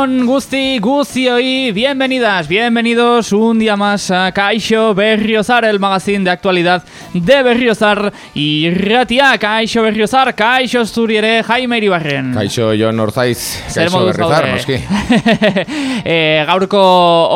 Egunon Gusti Guzioi, bienvenidas, bienvenidos un día más a Kaixo Berriozar, el magazine de actualidad de Berriozar y Ratia, Kaixo Berriozar, Kaixo Zuriere, Jaime Iribarren. Kaixo Jon Orzaiz, Kaixo Berriozar, noski. e, gaurko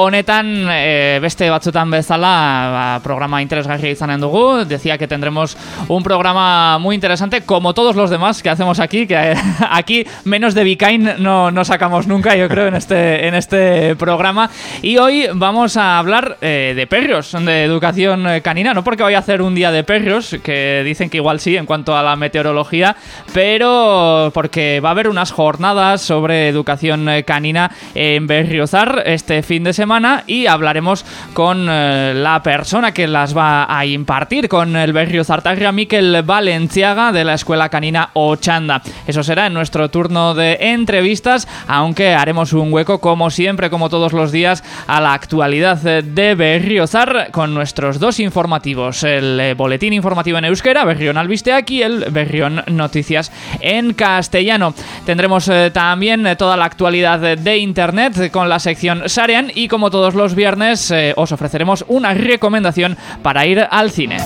honetan, e, beste batzutan bezala, ba, programa interesgarria izanen dugu, decía que tendremos un programa muy interesante, como todos los demás que hacemos aquí, que eh, aquí menos de Bicain no, no sacamos nunca, yo creo, en este, en este programa. Y hoy vamos a hablar eh, de perros, de educación canina, no porque voy a hacer un día de perros, que dicen que igual sí en cuanto a la meteorología, pero porque va a haber unas jornadas sobre educación canina en Berriozar este fin de semana y hablaremos con eh, la persona que las va a impartir, con el Berriozar Tarria Miquel Valenciaga de la Escuela Canina Ochanda. Eso será en nuestro turno de entrevistas, aunque haremos un hueco, como siempre, como todos los días, a la actualidad de Berriozar con nuestros dos informativos, el eh, boletín informativo en euskera, Berrión Albisteac y el Berrión Noticias en castellano. Tendremos eh, también eh, toda la actualidad de Internet con la sección Sarean y como todos los viernes eh, os ofreceremos una recomendación para ir al cine.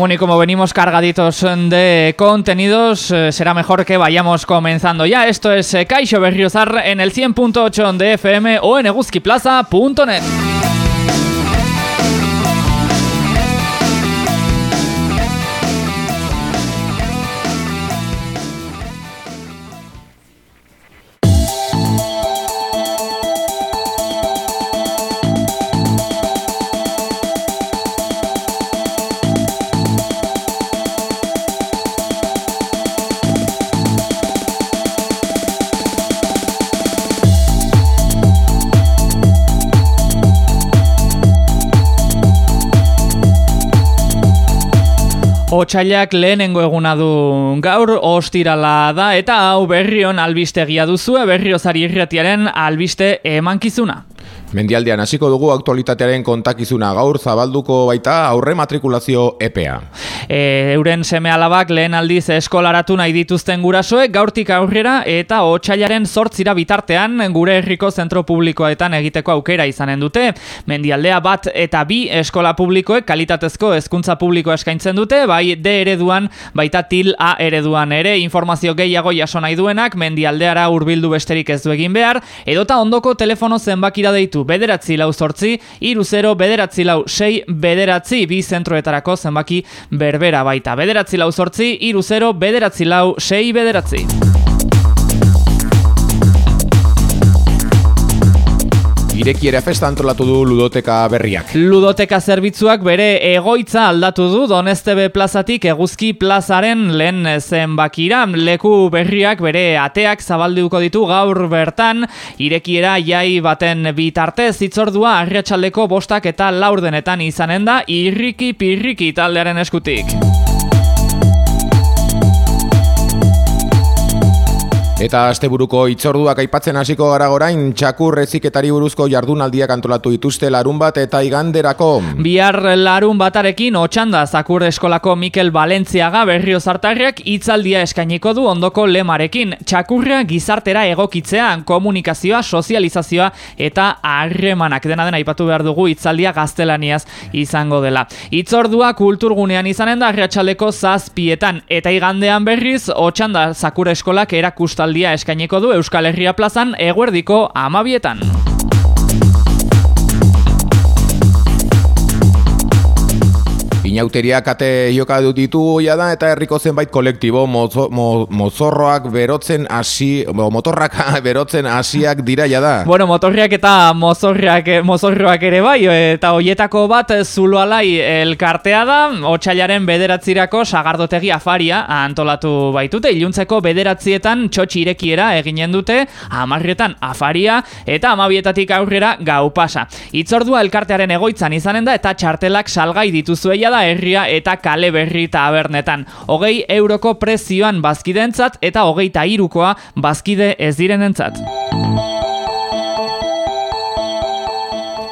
Bueno, y como venimos cargaditos de contenidos, eh, será mejor que vayamos comenzando ya. Esto es eh, Kaixo Berriozar en el 100.8 de FM o en eguzquiplaza.net. Otsailak lehenengo eguna du gaur ostirala da eta hau berrion albistegia duzue berriozari irretiaren albiste emankizuna. Mendialdean hasiko dugu aktualitatearen kontakizuna gaur zabalduko baita aurre matrikulazio EPEA. E, euren seme alabak lehen aldiz eskolaratu nahi dituzten gurasoek gaurtik aurrera eta otsailaren sortzira bitartean gure herriko zentro publikoetan egiteko aukera izanen dute. Mendialdea bat eta bi eskola publikoek kalitatezko hezkuntza publiko eskaintzen dute, bai D ereduan, baita til A ereduan ere informazio gehiago jaso nahi duenak mendialdeara hurbildu besterik ez du egin behar, edota ondoko telefono zenbakira deitu bederatzi lau sortzi, iru zero bederatzi lau sei bederatzi bi zentroetarako zenbaki berbera baita. Bederatzi lau sortzi, iru zero bederatzi lau sei bederatzi. Irekiera festa antolatu du ludoteka berriak. Ludoteka zerbitzuak bere egoitza aldatu du Donestebe plazatik eguzki plazaren lehen zenbakira. Leku berriak bere ateak zabalduko ditu gaur bertan. Irekiera jai baten bitartez itzordua arriatxaldeko bostak eta laurdenetan izanen da irriki pirriki taldearen eskutik. Eta asteburuko itzorduak aipatzen hasiko gara gorain, txakur eziketari buruzko jardunaldiak antolatu dituzte larun bat eta iganderako. Bihar larun batarekin otxanda zakur eskolako Mikel Valentziaga berrio zartarriak itzaldia eskainiko du ondoko lemarekin. Txakurra gizartera egokitzean komunikazioa, sozializazioa eta harremanak dena dena aipatu behar dugu itzaldia gaztelaniaz izango dela. Itzordua kulturgunean izanen da arriatxaleko zazpietan eta igandean berriz otxanda zakur eskolak erakustal emanaldia eskainiko du Euskal Herria plazan eguerdiko amabietan. Inauteriak ate joka dut ditu ja da eta herriko zenbait kolektibo mozo, mo, berotzen hasi motorrak berotzen hasiak dira ja da. Bueno, motorriak eta mozorriak mozorroak ere bai eta hoietako bat zuloalai elkartea da. Otsailaren bederatzirako sagardotegi afaria antolatu baitute iluntzeko bederatzietan txotxi irekiera eginen dute amarrietan afaria eta amabietatik aurrera gau pasa. Itzordua elkartearen egoitzan izanen da eta txartelak salgai dituzueia da herria eta kale berri tabernetan. Hogei euroko prezioan bazkidentzat eta hogeita irukoa bazkide ez direnentzat.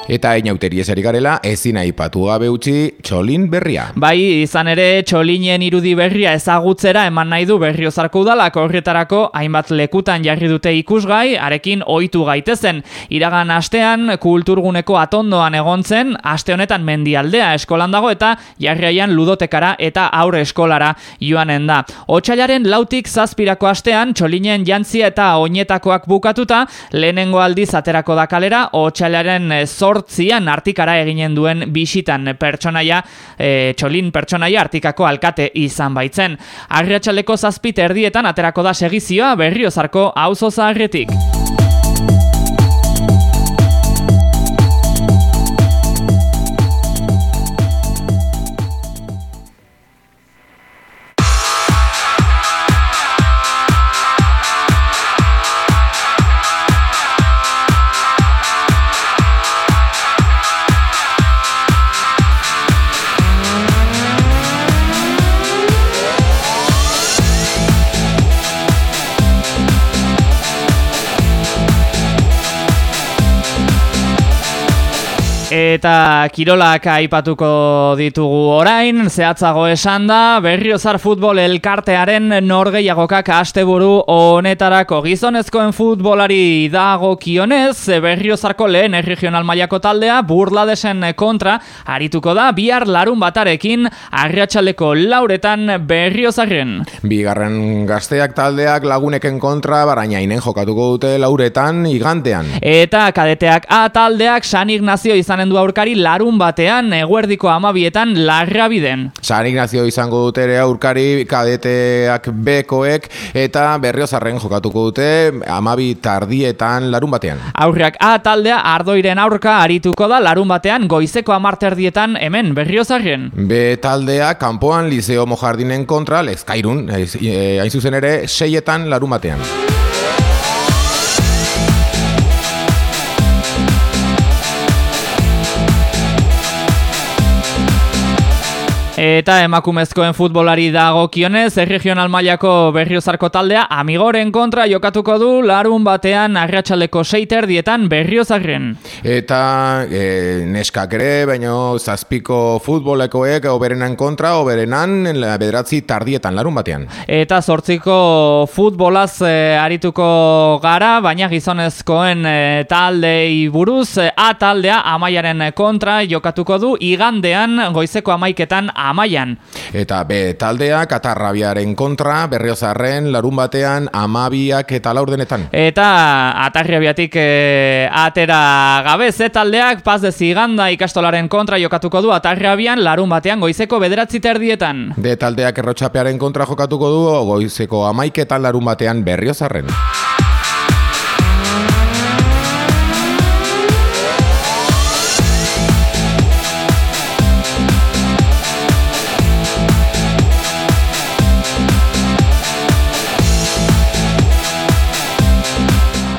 Eta inauteri esari garela, ezin aipatu gabe utzi txolin berria. Bai, izan ere txolinen irudi berria ezagutzera eman nahi du berriozarko udalak horretarako hainbat lekutan jarri dute ikusgai, arekin ohitu gaitezen. Iragan astean kulturguneko atondoan egon zen, aste honetan mendialdea eskolan dago eta jarriaian ludotekara eta aurre eskolara joanen da. Otsailaren lautik zazpirako astean txolinen jantzia eta oinetakoak bukatuta, lehenengo aldiz aterako da kalera, otsailaren zor sortzian artikara eginen duen bisitan pertsonaia, e, txolin pertsonaia artikako alkate izan baitzen. Arriatxaleko zazpit erdietan aterako da segizioa berriozarko auzo zaharretik. Eta kirolak aipatuko ditugu orain, zehatzago esan da, berriozar futbol elkartearen norgeiagokak asteburu honetarako gizonezkoen futbolari dago kionez, berriozarko lehen erregional mailako taldea burladesen kontra, arituko da, bihar larun batarekin, arriatxaleko lauretan berriozarren. Bigarren gazteak taldeak laguneken kontra, barainainen jokatuko dute lauretan igantean. Eta kadeteak A taldeak San Ignacio izan du aurkari larun batean eguerdiko amabietan larra biden. San Ignacio izango dute ere aurkari kadeteak bekoek eta berriozarren jokatuko dute amabi tardietan larun batean. Aurriak A taldea ardoiren aurka arituko da larun batean goizeko amarterdietan hemen berriozarren. B taldea kanpoan Liceo Mojardinen kontra lezkairun, eh, hain zuzen ere seietan larun batean. Eta emakumezkoen futbolari dago kionez, erregional mailako berriozarko taldea amigoren kontra jokatuko du larun batean arratsaleko seiter dietan berriozarren. Eta e, neskak ere, baino zazpiko futbolekoek oberenan kontra, oberenan bederatzi tardietan larun batean. Eta zortziko futbolaz e, arituko gara, baina gizonezkoen e, taldei buruz, A taldea amaiaren kontra jokatuko du igandean goizeko amaiketan amaian. Eta B taldea Katarrabiaren kontra Berriozarren larun batean amabiak eta laurdenetan. Eta Atarrabiatik e, atera gabe Z taldeak paz de ziganda ikastolaren kontra jokatuko du Atarrabian larun batean goizeko bederatzi terdietan. D taldeak errotxapearen kontra jokatuko du goizeko amaiketan larun batean Berriozarren.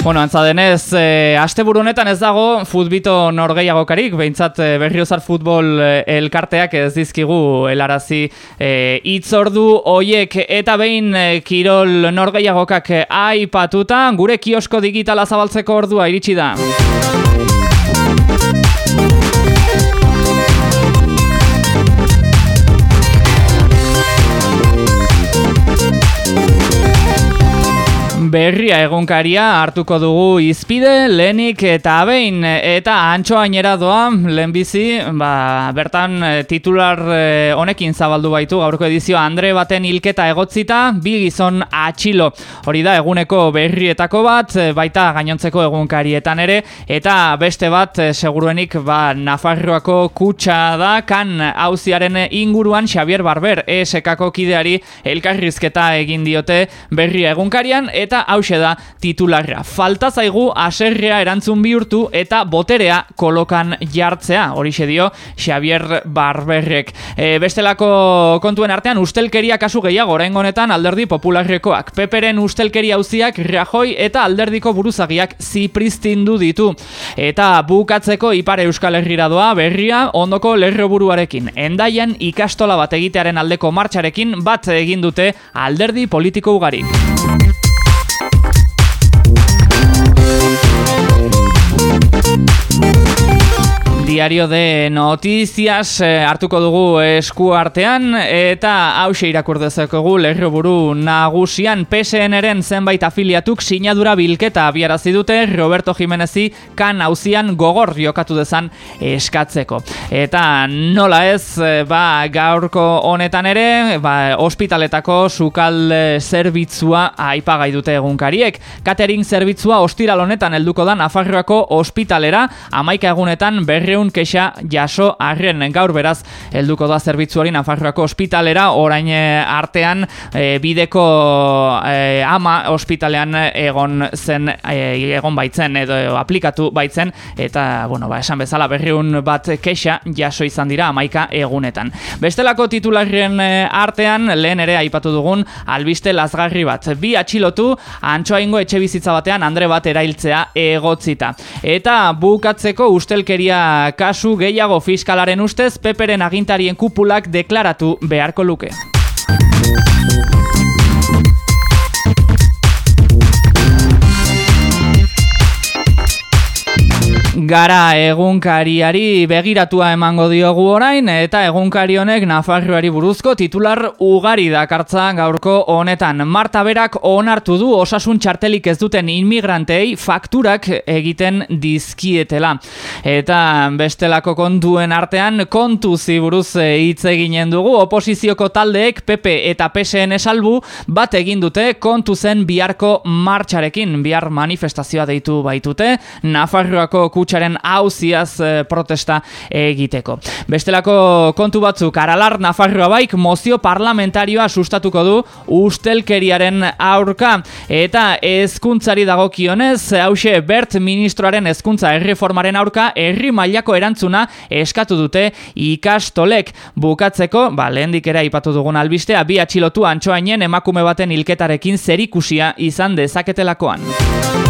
Bueno, antza denez, e, asteburu honetan ez dago futbito norgeiagokarik, behintzat e, berriozar futbol e, elkarteak ez dizkigu helarazi e, itzordu oiek eta behin e, kirol norgeiagokak aipatuta, gure kiosko digitala zabaltzeko ordua iritsi da. Berria egunkaria hartuko dugu izpide, lenik eta behin. Eta antxoainera doa lehenbizi, ba, bertan eh, titular eh, honekin zabaldu baitu gaurko edizioa. Andre baten hilketa egotzita, bi gizon atxilo. Hori da eguneko berrietako bat, eh, baita gainontzeko egunkarietan ere, eta beste bat seguruenik ba, Nafarroako kutsa da, kan hauziaren inguruan Xavier Barber esekako kideari elkarrizketa egin diote berria egunkarian, eta hause da titularra. Falta zaigu aserrea erantzun bihurtu eta boterea kolokan jartzea, hori dio Xavier Barberrek. E, bestelako kontuen artean ustelkeria kasu gehiago orain honetan alderdi popularrekoak. Peperen ustelkeria hauziak Rajoi eta alderdiko buruzagiak zipristindu ditu. Eta bukatzeko ipare euskal herrira doa berria ondoko lerroburuarekin. Endaian ikastola bat egitearen aldeko martxarekin bat egin dute alderdi politiko ugarik. Diario de Noticias eh, hartuko dugu esku artean eta hause irakur dezakogu lerroburu nagusian PSN-eren zenbait afiliatuk sinadura bilketa abiarazi dute Roberto Jimenezi kan hauzian gogor jokatu dezan eskatzeko. Eta nola ez, eh, ba, gaurko honetan ere, ba, ospitaletako sukal zerbitzua aipagai dute egunkariek. Catering zerbitzua ostiral honetan helduko da Nafarroako ospitalera, amaika egunetan berre berreun kexa jaso arren gaur beraz helduko da zerbitzu hori Nafarroako ospitalera. Orain eh, artean e, bideko e, ama ospitalean egon zen egon baitzen edo aplikatu baitzen eta bueno ba esan bezala berreun bat kexa jaso izan dira amaika egunetan. Bestelako titularren artean lehen ere aipatu dugun albiste lazgarri bat. Bi atxilotu antxoaingo etxe bizitza batean andre bat erailtzea egotzita. Eta bukatzeko ustelkeria kasu gehiago fiskalaren ustez peperen agintarien kupulak deklaratu beharko luke. Gara egunkariari begiratua emango diogu orain eta egunkari honek Nafarroari buruzko titular ugari dakartza gaurko honetan. Marta berak onartu du osasun txartelik ez duten inmigrantei fakturak egiten dizkietela. Eta bestelako kontuen artean kontu ziburuz hitz eginen dugu oposizioko taldeek PP eta PSN salbu bat egin dute kontu zen biharko martxarekin bihar manifestazioa deitu baitute Nafarroako kutsa hauziaren hauziaz eh, protesta egiteko. Bestelako kontu batzuk, aralar Nafarroa baik mozio parlamentarioa sustatuko du ustelkeriaren aurka eta ezkuntzari dagokionez, hause Bert ministroaren ezkuntza erreformaren aurka herri mailako erantzuna eskatu dute ikastolek bukatzeko, ba, lehen dikera ipatu dugun albistea, bi atxilotu antxoainen emakume baten hilketarekin zerikusia izan dezaketelakoan.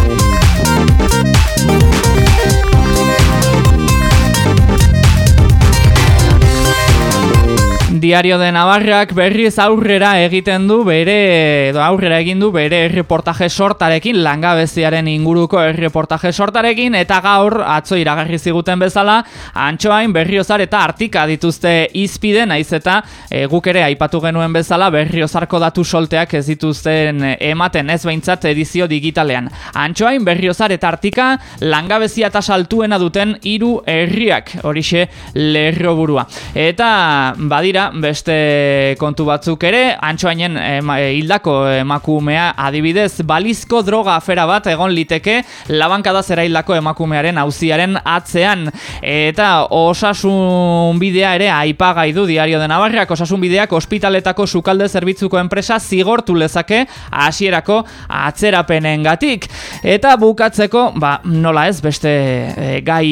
Diario de Navarrak berriz aurrera egiten du bere edo aurrera egin du bere reportaje sortarekin langabeziaren inguruko reportaje sortarekin eta gaur atzo iragarri ziguten bezala antxoain berriozar eta artika dituzte izpide naiz eta e, guk ere aipatu genuen bezala berriozarko datu solteak ez dituzten ematen ez behintzat edizio digitalean. Antxoain berriozar eta artika langabezia eta saltuena duten hiru herriak horixe lerroburua. Eta badira beste kontu batzuk ere, antxoainen hildako emakumea adibidez, balizko droga afera bat egon liteke labankada zera hildako emakumearen auziaren atzean. Eta osasun bidea ere aipagai du diario de Navarrak, osasun bideak ospitaletako sukalde zerbitzuko enpresa zigortu lezake hasierako atzerapenen gatik. Eta bukatzeko, ba, nola ez, beste e, gai,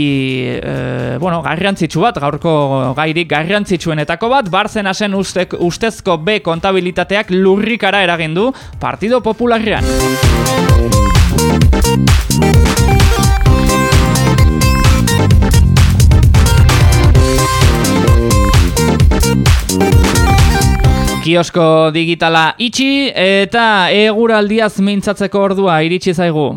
e, bueno, garrantzitsu bat, gaurko gairik garrantzitsuenetako bat, Bartzen hasen ustezko B kontabilitateak lurrikara eragin du Partido Popularrean. Kiosko digitala itxi eta eguraldiaz mintzatzeko ordua iritsi zaigu.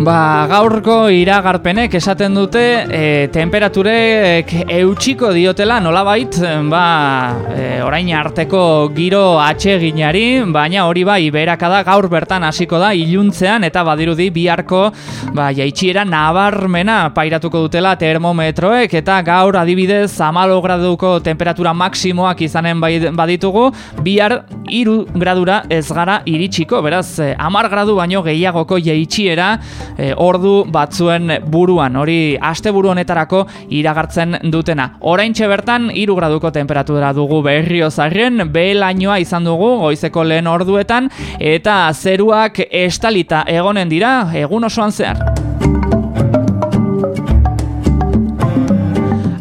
Ba, gaurko iragarpenek esaten dute e, temperaturek eutxiko diotela nolabait ba, e, orain arteko giro atseginari, baina hori bai berakada gaur bertan hasiko da iluntzean eta badirudi biharko ba, jaitxiera nabarmena pairatuko dutela termometroek eta gaur adibidez amalo graduko temperatura maksimoak izanen bai, baditugu bihar iru gradura ez gara iritsiko, beraz amar gradu baino gehiagoko jaitxiera e, ordu batzuen buruan, hori asteburu honetarako iragartzen dutena. Oraintxe bertan 3 graduko temperatura dugu Berriozarren, behelainoa izan dugu goizeko lehen orduetan eta zeruak estalita egonen dira egun osoan zehar.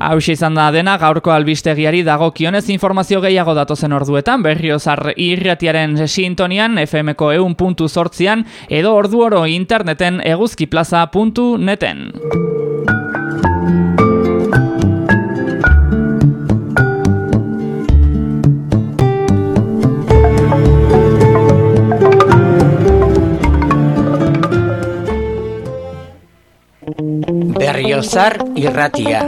Hau izan da dena gaurko albistegiari dago kionez informazio gehiago datozen orduetan, berriozar irratiaren sintonian, FMko eun puntu sortzian, edo ordu oro interneten eguzkiplaza.neten. Berriozar y Ratia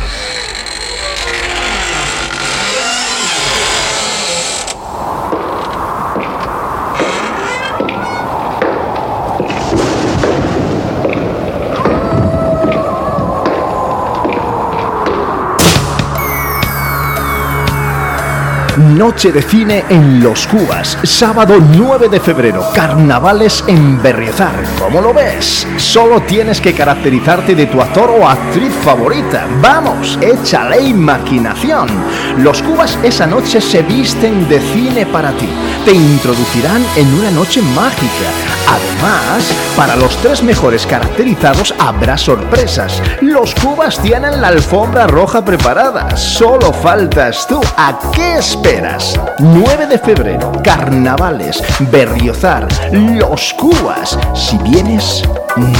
Noche de cine en Los Cubas, sábado 9 de febrero, carnavales en Berriozar. ¿Cómo lo ves? Solo tienes que caracterizarte de tu actor o actriz favorita. Vamos, échale imaginación. Los Cubas esa noche se visten de cine para ti. Te introducirán en una noche mágica. Además, para los tres mejores caracterizados habrá sorpresas. Los Cubas tienen la alfombra roja preparada. Solo faltas tú. ¿A qué esperas? 9 de febrero, carnavales, Berriozar, Los Cubas. Si vienes,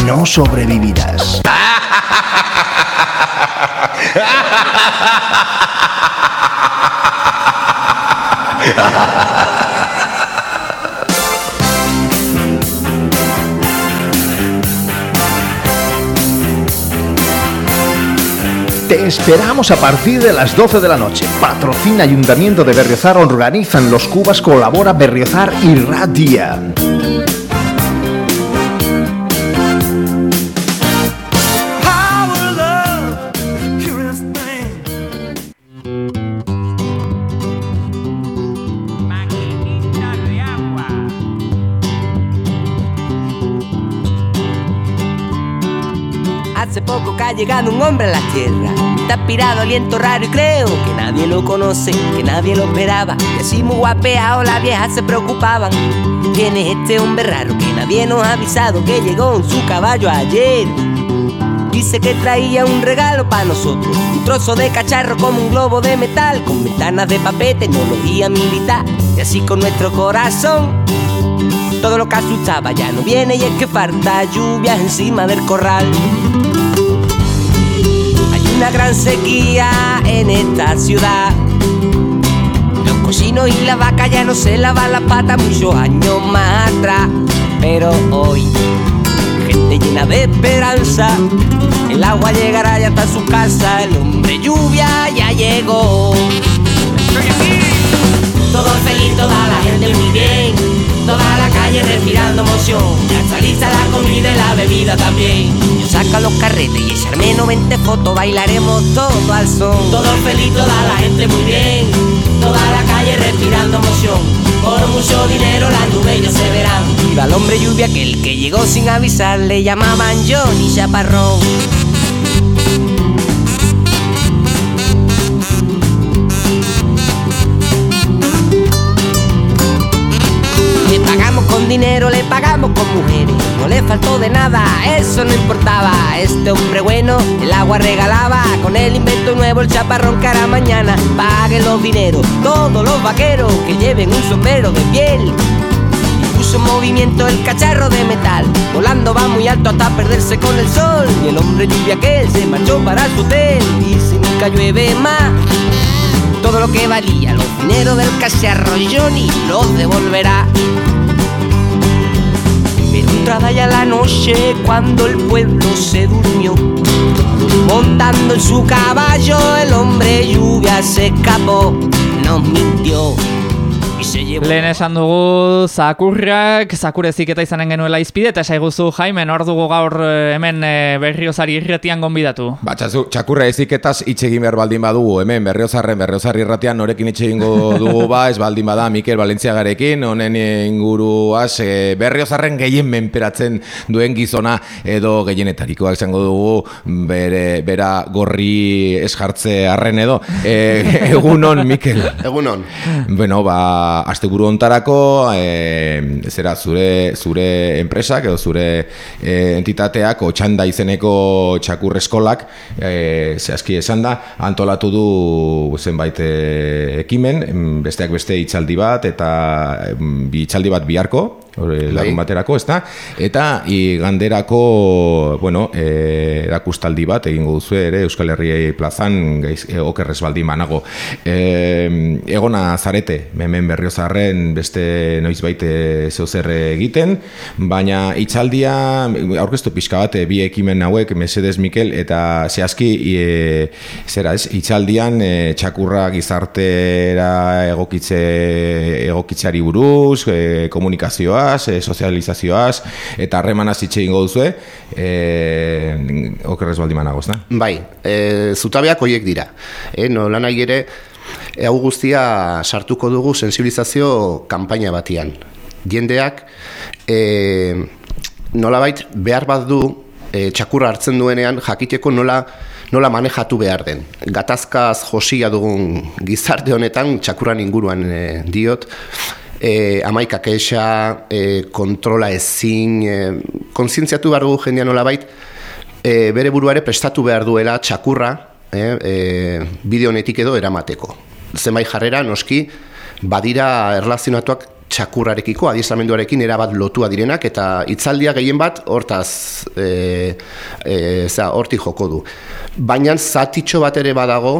no sobrevivirás. esperamos a partir de las 12 de la noche. Patrocina Ayuntamiento de Berriozar, organizan los Cubas, colabora Berriozar y Radia. Llegado un hombre a la tierra. Está aspirado, aliento raro y creo que nadie lo conoce, que nadie lo esperaba. Y así muy guapeado las viejas se preocupaban. ¿Quién es este hombre raro que nadie nos ha avisado que llegó en su caballo ayer? Dice que traía un regalo para nosotros, un trozo de cacharro como un globo de metal, con ventanas de papel, tecnología militar. Y así con nuestro corazón todo lo que asustaba ya no viene y es que falta lluvia encima del corral. Una gran sequía en esta ciudad. Los cocinos y la vaca ya no se lavan la pata muchos años más atrás. Pero hoy, gente llena de esperanza. El agua llegará ya hasta su casa. El hombre lluvia ya llegó. Todo feliz, toda la gente muy bien. Toda la calle respirando emoción. Ya está lista la comida y la bebida también. Yo saca los carretes y echarme 90 fotos. Bailaremos todo al son. Todo feliz, toda la gente muy bien. Toda la calle respirando emoción. Por mucho dinero las nubes ya se verán. Viva el hombre lluvia que el que llegó sin avisar le llamaban Johnny Chaparrón. Dinero, le pagamos con mujeres. No le faltó de nada, eso no importaba. Este hombre bueno, el agua regalaba. Con el invento nuevo, el chaparrón cara mañana. Paguen los dineros, todos los vaqueros que lleven un sombrero de piel. Y puso en movimiento el cacharro de metal. Volando va muy alto hasta perderse con el sol. Y el hombre lluvia que se marchó para su hotel. Y si nunca llueve más. Todo lo que valía los dineros del cacharro Johnny los devolverá. Entrada ya la noche cuando el pueblo se durmió. Montando en su caballo el hombre lluvia se escapó, nos mintió. Lehen esan dugu zakurrak, zakure ziketa izanen genuela izpide, eta esaiguzu Jaime, nor dugu gaur eh, hemen eh, berriozari irretian gonbidatu. Ba, txazu, txakurra eziketaz hitz egin behar baldin badugu, hemen berriozarren, berriozarri irratian norekin hitz egingo dugu ba, ez baldin bada Mikel Valentziagarekin, honen inguruaz e, berriozarren gehien menperatzen duen gizona edo gehienetarikoak izango dugu bere, bera gorri ez jartze arren edo. E, egunon, Mikel. Egunon. Bueno, ba, asteburu ontarako, e, zera, zure, zure enpresak edo zure e, entitateak, otxanda izeneko txakur eskolak, e, zehazki esan da, antolatu du zenbait e, ekimen, besteak beste hitzaldi bat, eta bi hitzaldi bat biharko, hori, lagun baterako, ez da? Eta iganderako, bueno, e, erakustaldi bat egingo duzu ere Euskal Herriei plazan gaiz, e, okerrez baldin banago. E, egona zarete, hemen berriozarren beste noizbait zeu zer egiten, baina hitzaldia aurkeztu pixka bat bi ekimen hauek Mesedes Mikel eta zehazki e, zera ez, hitzaldian e, txakurra gizartera egokitze egokitzeari buruz, e, komunikazioaz, e, sozializazioaz eta harremanaz hitz egingo duzue, e, okerrez baldin banago, ezta? Bai, e, zutabeak hoiek dira. E, no, lan ere, hau guztia sartuko dugu sensibilizazio kanpaina batian. Jendeak, e, nolabait behar bat du, e, txakurra hartzen duenean, jakiteko nola nola manejatu behar den. Gatazkaz josia dugun gizarte honetan, txakurran inguruan e, diot, e, amaika kexa, e, kontrola ezin, e, konzientziatu behar dugu jendea nolabait, e, bere buruare prestatu behar duela txakurra e, e, honetik edo eramateko. Zenbait jarrera, noski, badira erlazionatuak txakurrarekiko, adiestramenduarekin erabat lotua direnak, eta hitzaldia gehien bat hortaz e, e, zera, hortik joko du. Baina zatitxo bat ere badago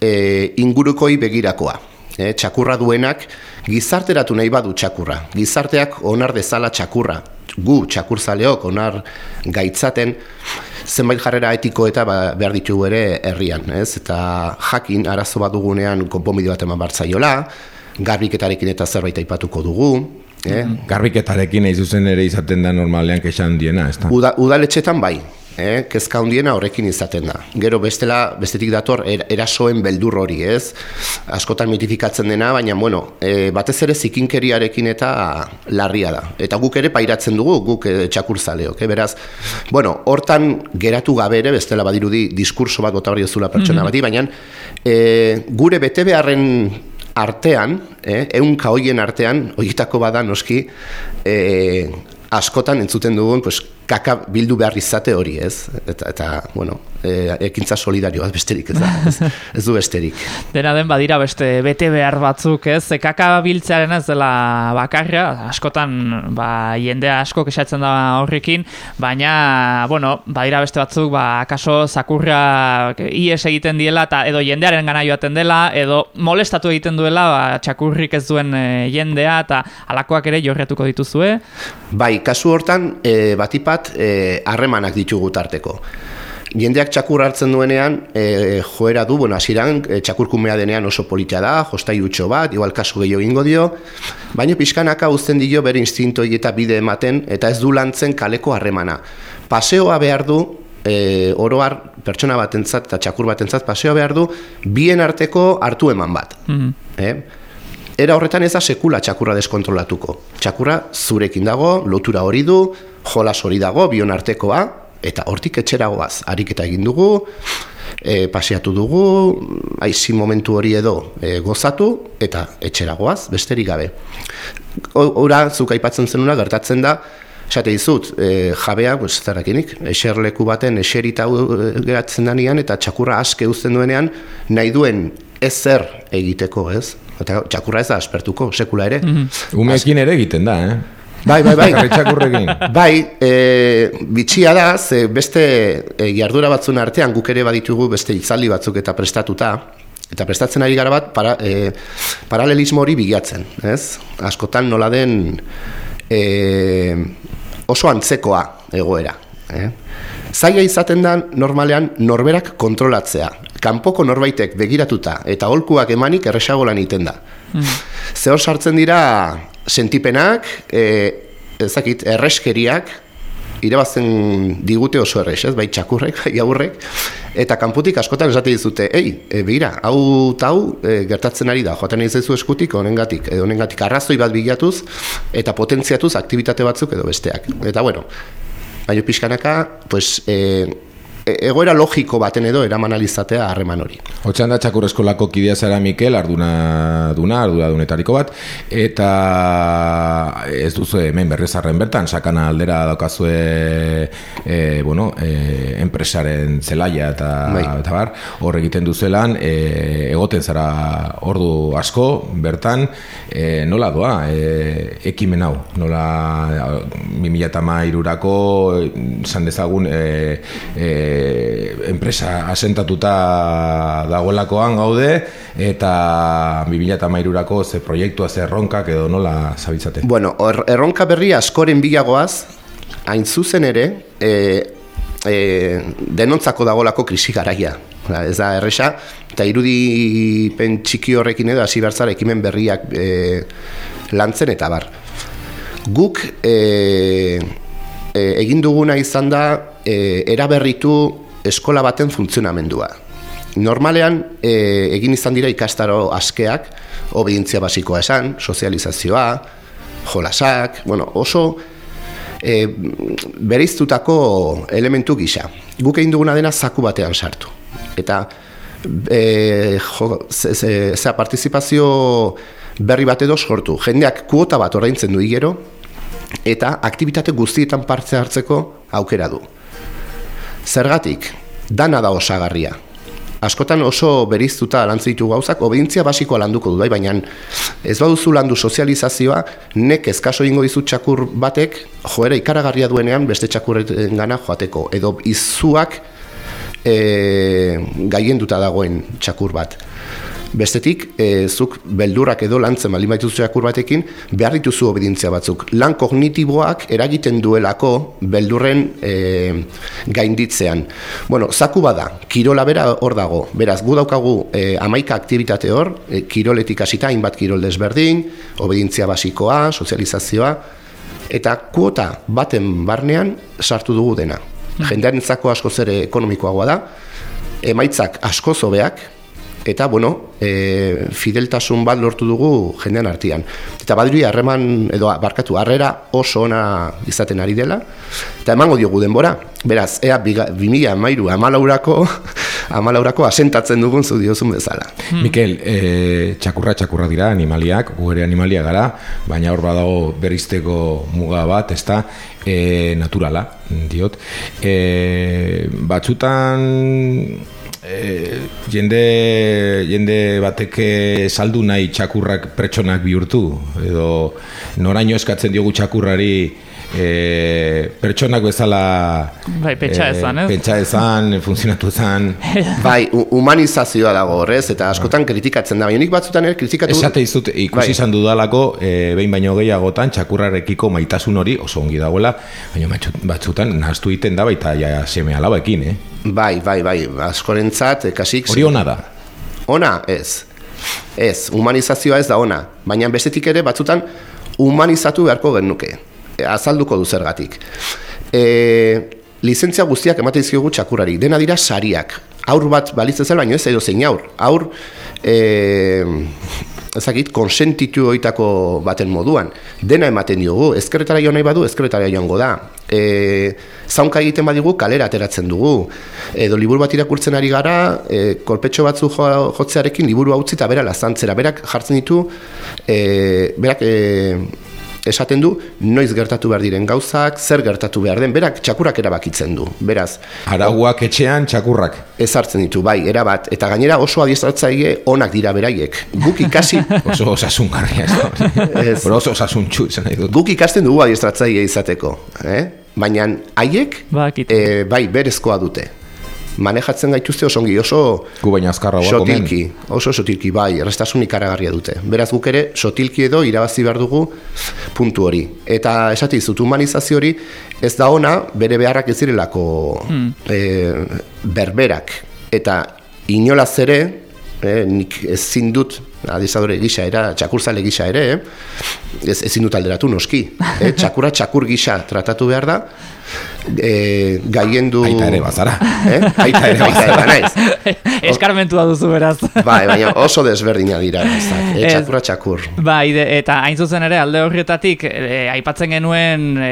e, ingurukoi begirakoa. E, txakurra duenak gizarteratu nahi badu txakurra. Gizarteak onar dezala txakurra. Gu txakurzaleok onar gaitzaten zenbait jarrera etiko eta ba, behar ditugu ere herrian. Ez? Eta jakin arazo bat dugunean konponbide bat eman bartzaiola, garbiketarekin eta zerbait aipatuko dugu. Eh? Garbiketarekin nahi zuzen ere izaten da normalean kexan diena, ez da? Uda, udaletxetan bai, eh? kezka hundiena horrekin izaten da. Gero bestela, bestetik dator, er, erasoen beldur hori, ez? Askotan mitifikatzen dena, baina, bueno, e, batez ere zikinkeriarekin eta larria da. Eta guk ere pairatzen dugu, guk e, txakurzaleok, eh? beraz, bueno, hortan geratu gabe ere, bestela badirudi diskurso bat hori zula pertsona bati, baina e, gure bete beharren artean, eh, eun kaoien artean, horietako bada noski, eh, askotan entzuten dugun, pues, kaka bildu behar izate hori, ez? Eta, eta bueno, e, ekintza solidarioa besterik, ez, da, ez, ez du besterik. Dena den badira beste bete behar batzuk, ez? E, kaka biltzearen ez dela bakarra, askotan ba, jendea asko kesatzen da horrekin, baina, bueno, badira beste batzuk, ba, akaso zakurra ies egiten diela, eta edo jendearen gana joaten dela, edo molestatu egiten duela, ba, txakurrik ez duen e, jendea, eta alakoak ere jorretuko dituzue. Bai, kasu hortan, e, batipat, e, harremanak ditugu tarteko. Jendeak txakur hartzen duenean, e, joera du, bueno, asiran, e, txakurkumea denean oso polita da, jostaiutxo bat, igual kasu gehiago ingo dio, baina pixkanaka uzten dio bere instintoi eta bide ematen, eta ez du lantzen kaleko harremana. Paseoa behar du, e, oroar pertsona batentzat eta txakur batentzat paseoa behar du, bien arteko hartu eman bat. Eh? Era horretan ez da sekula txakurra deskontrolatuko. Txakurra zurekin dago, lotura hori du, jolas hori dago, bion artekoa, eta hortik etxeragoaz, ariketa egin dugu, e, paseatu dugu, aizi momentu hori edo e, gozatu, eta etxeragoaz, besterik gabe. Hora, zuk aipatzen zenuna, gertatzen da, esate dizut, e, jabea, pues, zarakinik, eserleku baten eserita geratzen danean, eta txakurra aske uzten duenean, nahi duen ezer egiteko, ez? Eta txakurra ez da aspertuko, sekula ere. Umeekin ere egiten da, eh? Bai, bai, bai. Txakurrekin. Bai, e, bitxia da, ze beste e, jardura batzun artean guk ere baditugu beste itzaldi batzuk eta prestatuta, eta prestatzen ari gara bat para, e, paralelismo hori bilatzen, ez? Askotan nola den e, oso antzekoa egoera. Eh? Zaila izaten da normalean norberak kontrolatzea. Kanpoko norbaitek begiratuta eta holkuak emanik erresago lan egiten da. Ze hor sartzen dira sentipenak, e, ezakit, erreskeriak, irabazten digute oso errez, ez? bai txakurrek, bai aurrek, eta kanputik askotan esate dizute, ei, e, begira, hau eta hau e, gertatzen ari da, joaten ez eskutik, honengatik, edo honengatik arrazoi bat bilatuz, eta potentziatuz aktivitate batzuk edo besteak. Eta bueno, baina pixkanaka, pues, e- egoera logiko baten edo eraman alizatea harreman hori. Otxan da txakur eskolako kidea zara Mikel, arduna duna, ardura dunetariko bat, eta ez duzu hemen berrezarren bertan, sakana aldera daukazue e, bueno, e, enpresaren zelaia eta, Bai. eta bar, hor egiten duzuelan, e, egoten zara ordu asko bertan, e, nola doa, e, ekimen hau, nola 2008 ko esan dezagun, e, e, enpresa asentatuta dagoelakoan gaude eta 2013ko ze proiektua ze erronkak edo nola zabitzate. Bueno, er, erronka berri askoren bilagoaz, hain zuzen ere, e, e, denontzako dagolako krisi garaia. Ba, Ez da erresa, eta irudipen txiki horrekin edo hasi bertzara ekimen berriak e, lantzen eta bar. Guk e, e, egin duguna izan da e, eraberritu eskola baten funtzionamendua. Normalean e, egin izan dira ikastaro askeak, obedientzia basikoa esan, sozializazioa, jolasak, bueno, oso e, bereiztutako elementu gisa. Guk egin duguna dena zaku batean sartu. Eta e, jo, ze, ze, zea, partizipazio berri bat edo sortu. Jendeak kuota bat ordaintzen du igero, eta aktivitate guztietan parte hartzeko aukera du. Zergatik, dana da osagarria. Askotan oso beriztuta lantzen ditu gauzak, obedientzia basikoa landuko du, bai, baina ez baduzu landu sozializazioa, nek ezkaso ingo dizu txakur batek, joera ikaragarria duenean beste txakurren gana joateko, edo izuak e, gaienduta dagoen txakur bat. Bestetik, e, zuk beldurrak edo lantzen baldin baituzu txakur batekin, behar dituzu obedientzia batzuk. Lan kognitiboak eragiten duelako beldurren e, gainditzean. Bueno, zaku bada, kirola bera hor dago. Beraz, gu daukagu e, amaika aktivitate hor, e, kiroletik hasita hainbat kirol desberdin, obedientzia basikoa, sozializazioa, eta kuota baten barnean sartu dugu dena. Jendearentzako askoz ere ekonomikoagoa da, emaitzak askoz hobeak, eta bueno, e, fideltasun bat lortu dugu jendean artean. Eta badiri harreman edo barkatu harrera oso ona izaten ari dela eta emango diogu denbora. Beraz, ea biga- 2013 amalaurako amalaurako asentatzen dugun zu diozun bezala. Mikel, e, txakurra txakurra dira animaliak, gu ere animalia gara, baina hor badago berizteko muga bat, ezta, e, naturala, diot. E, batzutan e, jende, jende batek saldu nahi txakurrak pertsonak bihurtu, edo noraino eskatzen diogu txakurrari e, pertsonak bezala Bai, pentsa ezan, ez? Pentsa ezan, funtzionatu ezan. Bai, hu- humanizazioa dago horrez, eta askotan kritikatzen da, baina nik batzutan ere kritikatu... Esate izut, ikusi Bai. izan dudalako, e, behin baino gehiagotan, txakurrarekiko maitasun hori oso ongi dagoela, baina batzu- batzutan nahaztu egiten da baita ja seme alabekin, eh? Bai, bai, bai, askorentzat, kasik... Hori ona da. Ona, ez. Ez, humanizazioa ez da ona. Baina bestetik ere batzutan humanizatu beharko genuke. E, azalduko du zergatik. E, lizentzia guztiak ematen dizkiogu txakurari. Dena dira sariak. Aur bat balitz ezela, baino ez edo zein aur. Aur, e, ezakit, konsentitu oitako baten moduan. Dena ematen diogu. Ezkerretara joan nahi badu, ezkerretara joango da. E, zaunka egiten badigu, kalera ateratzen dugu. Edo liburu bat irakurtzen ari gara, e, kolpetxo batzu jo, jotzearekin liburu hau eta bera lazantzera. Berak jartzen ditu, e, berak e, esaten du, noiz gertatu behar diren gauzak, zer gertatu behar den, berak txakurak erabakitzen du. Beraz, Arauak etxean txakurrak. ezartzen ditu, bai, erabat. Eta gainera oso adiestratzaile onak dira beraiek. Guk ikasi, Oso osasungarria ez. Ez. Pero oso osasuntxu izan nahi dut. guk ikasten dugu adiestratzaile izateko. Eh? Baina haiek, e, bai, berezkoa dute. Manejatzen gaituzte oso ongi, oso Gu baina azkarra guako sotilki, oso sotilki, bai, errestasun ikaragarria dute. Beraz guk ere, sotilki edo irabazi behar dugu puntu hori. Eta esati dizut, humanizazio hori ez da ona, bere beharrak ez direlako e, berberak. Eta inolaz ere, eh, nik ezin dut, adizadore gisa era, txakurzale gisa ere, eh, ez, ezin dut alderatu noski. Eh, txakurra txakur gisa tratatu behar da, eh, gaiendu... Aita ere bazara. Eh? Aita ere bazara. naiz. Eskarmentua duzu beraz. Bai, baina oso desberdina dira. Da. eh, txakurra txakur. Bai, de, eta hain zuzen ere alde horretatik e, aipatzen genuen e,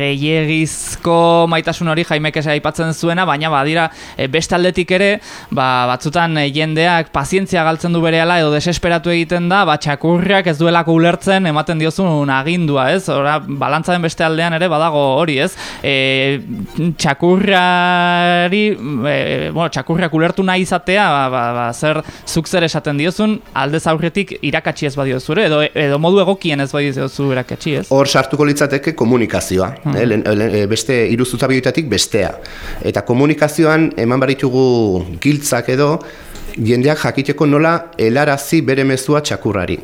gehiegizko maitasun hori jaimek ese aipatzen zuena, baina badira e, beste aldetik ere, ba, batzutan e, jendeak pazientzia galtzen du berehala edo desesperatu egiten da, ba, txakurriak ez duelako ulertzen ematen diozun agindua, ez? Ora, balantzaren beste aldean ere badago hori, ez? E, txakurrari, e, bueno, txakurriak ulertu nahi izatea, ba, ba, ba, zer zuk zer esaten diozun, aldez aurretik irakatsi ez badiozu ere, edo, edo modu egokien ez badiozu irakatsi, ez? Hor sartuko litzateke komunikazioa, eh, lehen- eh, beste hiru zutabioetatik bestea. Eta komunikazioan eman baritugu giltzak edo jendeak jakiteko nola helarazi bere mezua txakurrari.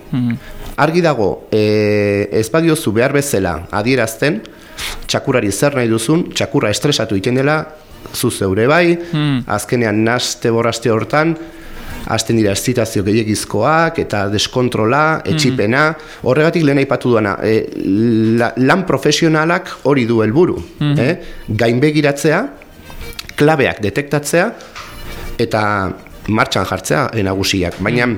Argi dago, e, ez badiozu behar bezala adierazten, txakurrari zer nahi duzun, txakurra estresatu egiten dela, zu zeure bai, azkenean naste borraste hortan, hasten dira estitazio gehiagizkoak eta deskontrola, etxipena, horregatik lehen aipatu duana, e, la, lan profesionalak hori du helburu, eh? gainbegiratzea, klabeak detektatzea eta martxan jartzea e, nagusiak, baina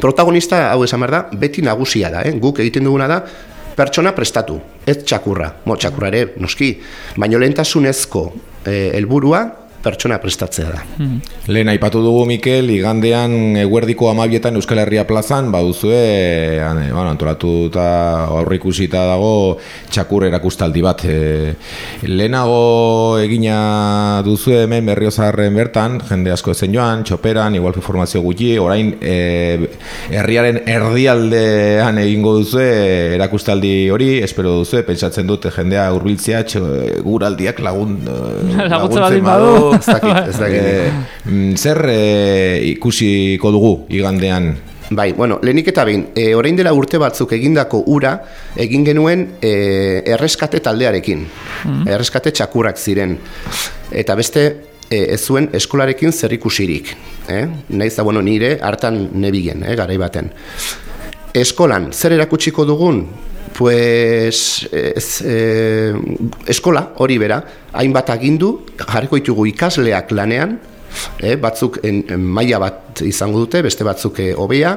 protagonista hau esan behar da, beti nagusia da, eh? guk egiten duguna da, pertsona prestatu, ez txakurra, mo txakurra ere, noski, baina lehentasunezko eh, helburua pertsona prestatzea da. Lehen aipatu dugu Mikel, igandean eguerdiko amabietan Euskal Herria plazan, baduzue, an, bueno, antolatu eta aurrikusita dago txakur erakustaldi bat. E, lehenago egina duzu hemen berriozarren bertan, jende asko ezen joan, txoperan, igual informazio gutxi, orain e, herriaren erdialdean egingo duzu erakustaldi hori, espero duzu, pentsatzen dute jendea hurbiltzea, txo- guraldiak lagun, Laguntze laguntzen baldin Ez dakit, ez dakit. Eh, mm, zer eh, ikusiko dugu igandean? Bai, bueno, lehenik eta behin, e, orain dela urte batzuk egindako ura, egin genuen e, erreskate taldearekin. Erreskate txakurrak ziren. Eta beste, e, ez zuen eskolarekin zer ikusirik. Eh? Naiz da, bueno, nire hartan nebigen, eh, garai baten. Eskolan, zer erakutsiko dugun? Pues, ez, e, eskola, hori bera, hainbat agindu, jarriko ditugu ikasleak lanean, eh, batzuk en, en maila bat izango dute, beste batzuk eh, hobea,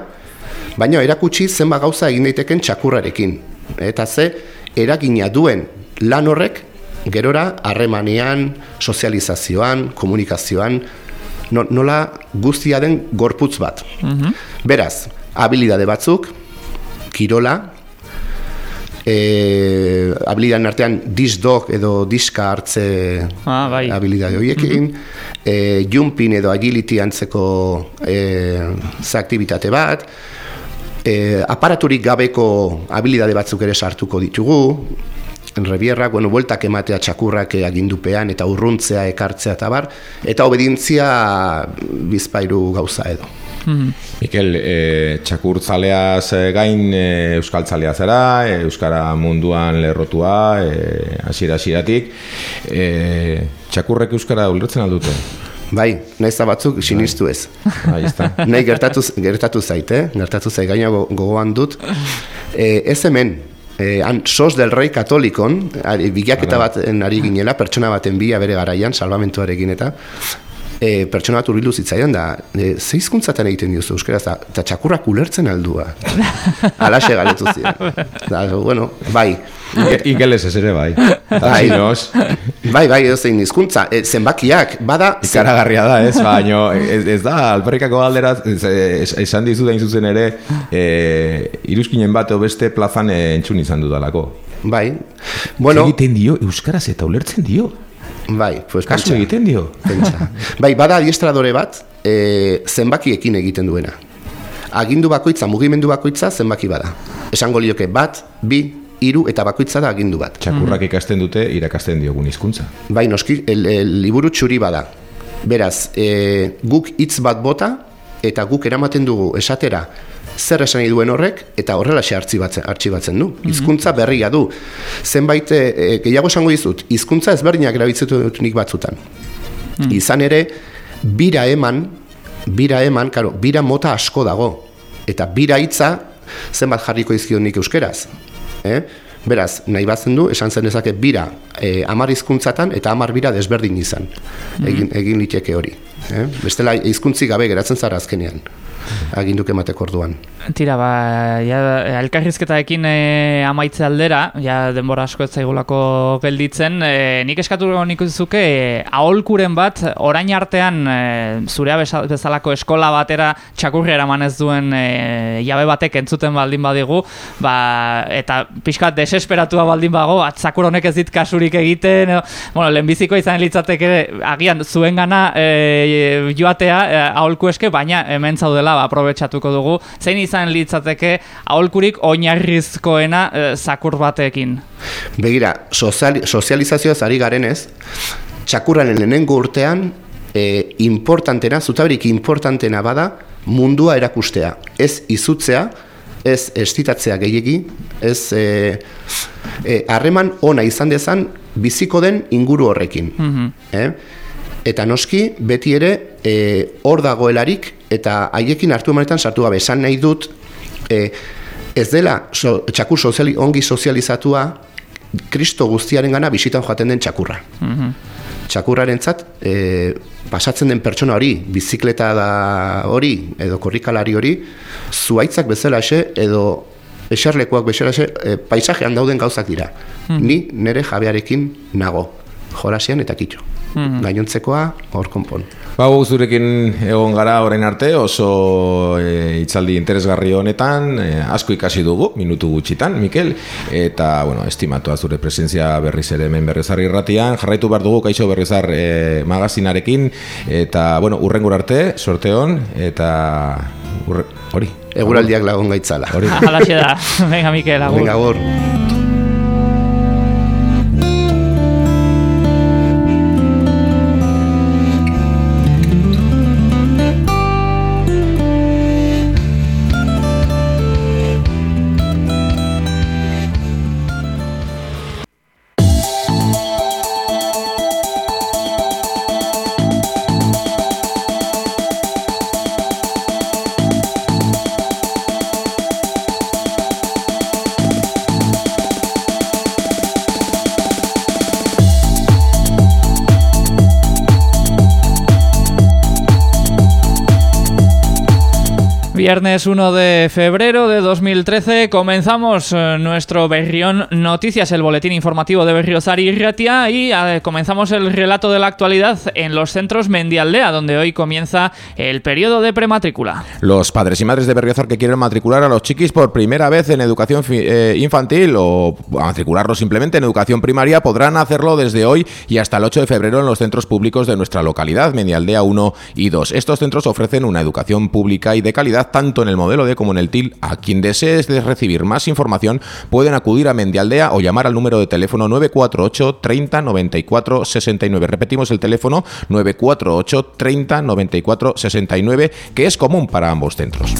baina erakutsi zenba gauza egin daiteken txakurrarekin. Eta ze, eragina duen lan horrek, gerora harremanean, sozializazioan, komunikazioan, no- nola guztia den gorputz bat. Beraz, habilidade batzuk, kirola, e, habilidaden artean disdog edo diska hartze Ah, bai. habilidade horiekin, e, jumping edo agility antzeko e, ze aktivitate bat, e, aparaturik gabeko habilidade batzuk ere sartuko ditugu, rebierrak, bueno, bueltak ematea txakurrak agindupean eta urruntzea, ekartzea eta bar, eta obedientzia bizpairu gauza edo. Mikel, e, txakurtzaleaz eh, gain e, euskaltzalea zara, e, euskara munduan lerrotua, e, hasiera hasieratik. E, txakurrek euskara ulertzen aldute? Bai, eta batzuk sinistu ez. Ahí está. Nahi gertatu, gertatu zait, eh? gertatu zait, gaina go- gogoan dut. E, ez hemen, e, han sos del rei katolikon, ari, bilaketa bat ari ginela, pertsona baten bila bere garaian, salvamentuarekin eta, e, pertsona bat urbildu zitzaidan da, e, ze hizkuntzatan egiten diozu euskaraz, eta txakurrak ulertzen aldua. Alaxe galetu ziren. Da, bueno, bai, Ingeles ez ere bai. Bai. Tasinos, bai, bai, edo zein hizkuntza, e, zenbakiak, bada, ikaragarria da, ez? Baino, ez, ez da, alperrikako galdera, ez, esan dizu da zuzen ere, e, iruzkinen bat beste plazan e, entzun izan dudalako. bai, Bueno, bueno, egiten dio, euskaraz eta ulertzen dio. Bai, pues Kasu pentsa. egiten dio. Pentsa. Bai, bada adiestradore bat, e, zenbakiekin egiten duena. Agindu bakoitza, mugimendu bakoitza zenbaki bada. Esango lioke bat, bi, hiru eta bakoitza da agindu bat. Txakurrak ikasten dute, irakasten diogun hizkuntza. Bai, noski, el, el, liburu txuri bada. Beraz, e, guk hitz bat bota, eta guk eramaten dugu esatera zer esan nahi duen horrek, eta horrelaxe artxibatzen, artxibatzen du. Hizkuntza berria du. Zenbait, e, gehiago esango dizut, hizkuntza ezberdinak erabiltzen dut nik batzutan. Izan ere, bira eman bira eman, karo, bira mota asko dago. Eta bira hitza zenbat jarriko izkionik euskeraz. Eh? Beraz, nahi batzen du, esan zen dezake bira e, amar hizkuntzatan eta amar bira desberdin izan. Egin, egin liteke hori. Eh? Bestela, hizkuntzi gabe geratzen zara azkenean. Aginduk emateko orduan. Tira, ba, ja, elkarrizketaekin e, amaitze aldera, ja, denbora asko ez zaigulako gelditzen, e, nik eskatu nik zuke, e, aholkuren bat, orain artean, e, zurea bezalako eskola batera txakurri eraman ez duen e, jabe batek entzuten baldin badigu, ba, eta pixkat desesperatua baldin bago, atzakur honek ez dit kasurik egiten, e, bueno, lehenbiziko izan litzateke, agian zuen gana e, joatea e, aholku eske, baina hemen zaudela, ba, aprobetxatuko dugu, zein izan litzateke aholkurik oinarrizkoena e, zakur batekin. Begira, soziali, sozializazioaz ari garenez, txakurraren lehenengo urtean, e, importantena, zutaberik importantena bada, mundua erakustea. Ez izutzea, ez estitatzea gehiegi, ez e, e, harreman ona izan dezan biziko den inguru horrekin. eh? Eta noski, beti ere, e, hor dagoelarik, eta haiekin hartu emanetan sartu gabe, esan nahi dut, e, ez dela so, txakur soziali, ongi sozializatua, kristo guztiaren gana bisitan joaten den txakurra. Txakurraren zat, e, pasatzen den pertsona hori, bizikleta da hori, edo korrikalari hori, zuaitzak bezalaxe, edo eserlekuak bezalaxe, e, paisajean dauden gauzak dira. Ni nere jabearekin nago, jolasian eta kitxo. Gainontzekoa, hor konpon. Ba, zurekin egon gara orain arte oso e, itzaldi interesgarri honetan, e, asko ikasi dugu, minutu gutxitan, Mikel, eta, bueno, estimatua zure presentzia berriz ere hemen berrizar irratian, jarraitu behar dugu kaixo berrizar e, magazinarekin, eta, bueno, urrengor arte, sorteon, eta urre, hori. Eguraldiak lagun gaitzala. Hori. Halaxe da, venga Mikel, agur. Venga, gor. Viernes 1 de febrero de 2013 comenzamos eh, nuestro Berrión Noticias, el boletín informativo de Berriozar y Ratia y eh, comenzamos el relato de la actualidad en los centros Mendialdea, donde hoy comienza el periodo de prematrícula. Los padres y madres de Berriozar que quieren matricular a los chiquis por primera vez en educación eh, infantil o matricularlos simplemente en educación primaria podrán hacerlo desde hoy y hasta el 8 de febrero en los centros públicos de nuestra localidad, Medialdea 1 y 2. Estos centros ofrecen una educación pública y de calidad tanto en el modelo D como en el TIL. A quien desee recibir más información pueden acudir a Mendialdea o llamar al número de teléfono 948 30 94 69. Repetimos el teléfono 948 30 94 69 que es común para ambos centros.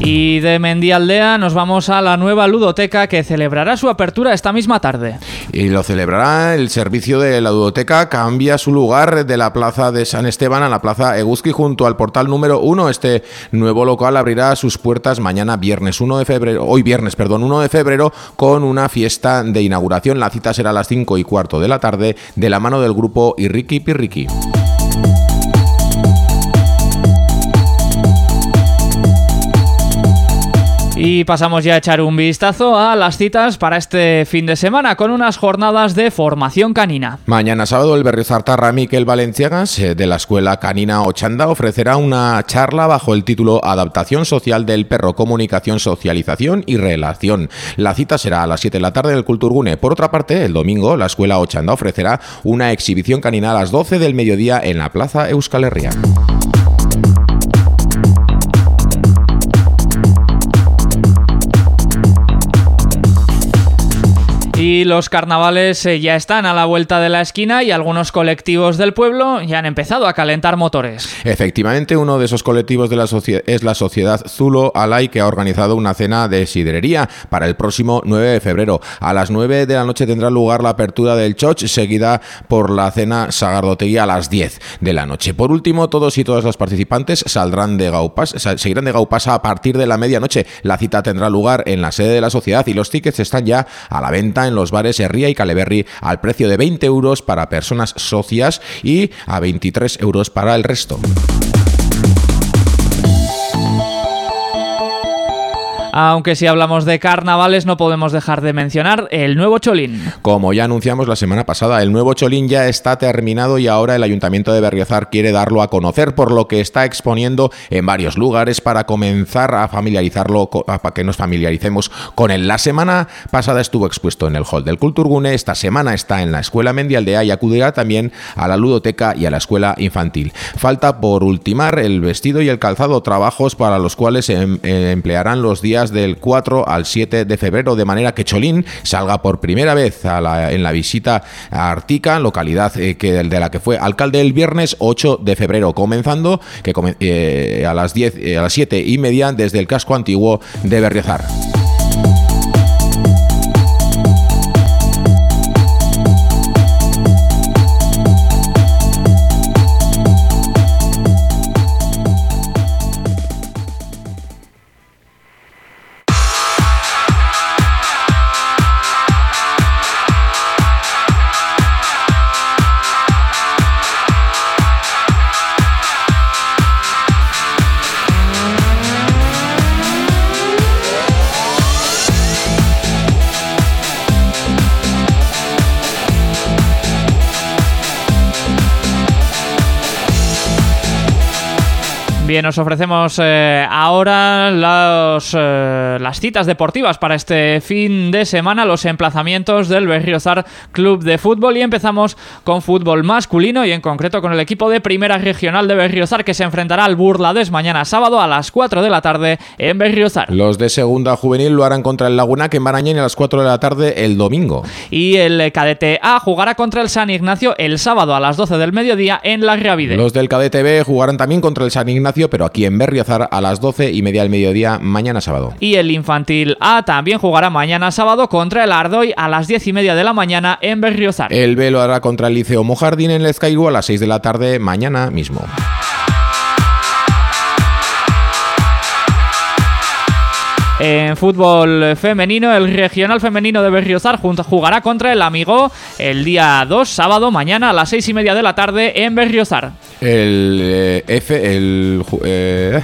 Y de Mendialdea nos vamos a la nueva ludoteca que celebrará su apertura esta misma tarde. Y lo celebrará el servicio de la Dudoteca, cambia su lugar de la plaza de San Esteban a la plaza Eguzki junto al portal número 1. Este nuevo local abrirá sus puertas mañana viernes 1 de febrero, hoy viernes, perdón, 1 de febrero con una fiesta de inauguración. La cita será a las 5 y cuarto de la tarde de la mano del grupo Irriki Pirriki. Y pasamos ya a echar un vistazo a las citas para este fin de semana con unas jornadas de formación canina. Mañana sábado el berriozartarra Miquel Valenciagas eh, de la Escuela Canina Ochanda ofrecerá una charla bajo el título Adaptación Social del Perro, Comunicación, Socialización y Relación. La cita será a las 7 de la tarde en el Culturgune. Por otra parte, el domingo la Escuela Ochanda ofrecerá una exhibición canina a las 12 del mediodía en la Plaza Euskal Herria. Y los carnavales eh, ya están a la vuelta de la esquina y algunos colectivos del pueblo ya han empezado a calentar motores. Efectivamente, uno de esos colectivos de la es la Sociedad Zulo Alay que ha organizado una cena de sidrería para el próximo 9 de febrero. A las 9 de la noche tendrá lugar la apertura del Choch, seguida por la cena Sagardotegui a las 10 de la noche. Por último, todos y todas los participantes saldrán de Gaupas, seguirán de Gaupasa a partir de la medianoche. La cita tendrá lugar en la sede de la sociedad y los tickets están ya a la venta en los bares Herría y Caleberry al precio de 20 euros para personas socias y a 23 euros para el resto. Aunque si hablamos de carnavales no podemos dejar de mencionar el nuevo Cholín. Como ya anunciamos la semana pasada, el nuevo Cholín ya está terminado y ahora el Ayuntamiento de Berriozar quiere darlo a conocer, por lo que está exponiendo en varios lugares para comenzar a familiarizarlo, para que nos familiaricemos con él. La semana pasada estuvo expuesto en el hall del Culturgune, esta semana está en la Escuela Mendialdea y acudirá también a la ludoteca y a la escuela infantil. Falta por ultimar el vestido y el calzado, trabajos para los cuales se em, eh, emplearán los días del 4 al 7 de febrero, de manera que Cholín salga por primera vez en la visita a Artica, localidad eh, que, de la que fue alcalde el viernes 8 de febrero, comenzando que, eh, a las 10, eh, a las 7 y media desde el casco antiguo de Berriozar. Bien, os ofrecemos eh, ahora los, eh, las citas deportivas para este fin de semana, los emplazamientos del Berriozar Club de Fútbol y empezamos con fútbol masculino y en concreto con el equipo de Primera Regional de Berriozar que se enfrentará al Burlades mañana sábado a las 4 de la tarde en Berriozar. Los de Segunda Juvenil lo harán contra el Laguna que en Marañón a las 4 de la tarde el domingo. Y el Cadete A jugará contra el San Ignacio el sábado a las 12 del mediodía en La Reavide. Los del Cadete B jugarán también contra el San Ignacio pero aquí en Berriozar a las 12 y media del mediodía mañana sábado. Y el Infantil A también jugará mañana sábado contra el Ardoy a las 10 y media de la mañana en Berriozar. El B lo hará contra el Liceo Mojardín en el Escaigo a las 6 de la tarde mañana mismo. En fútbol femenino, el regional femenino de Berriozar jugará contra el Amigo el día 2, sábado, mañana a las 6 y media de la tarde en Berriozar. El eh, F, el... Eh,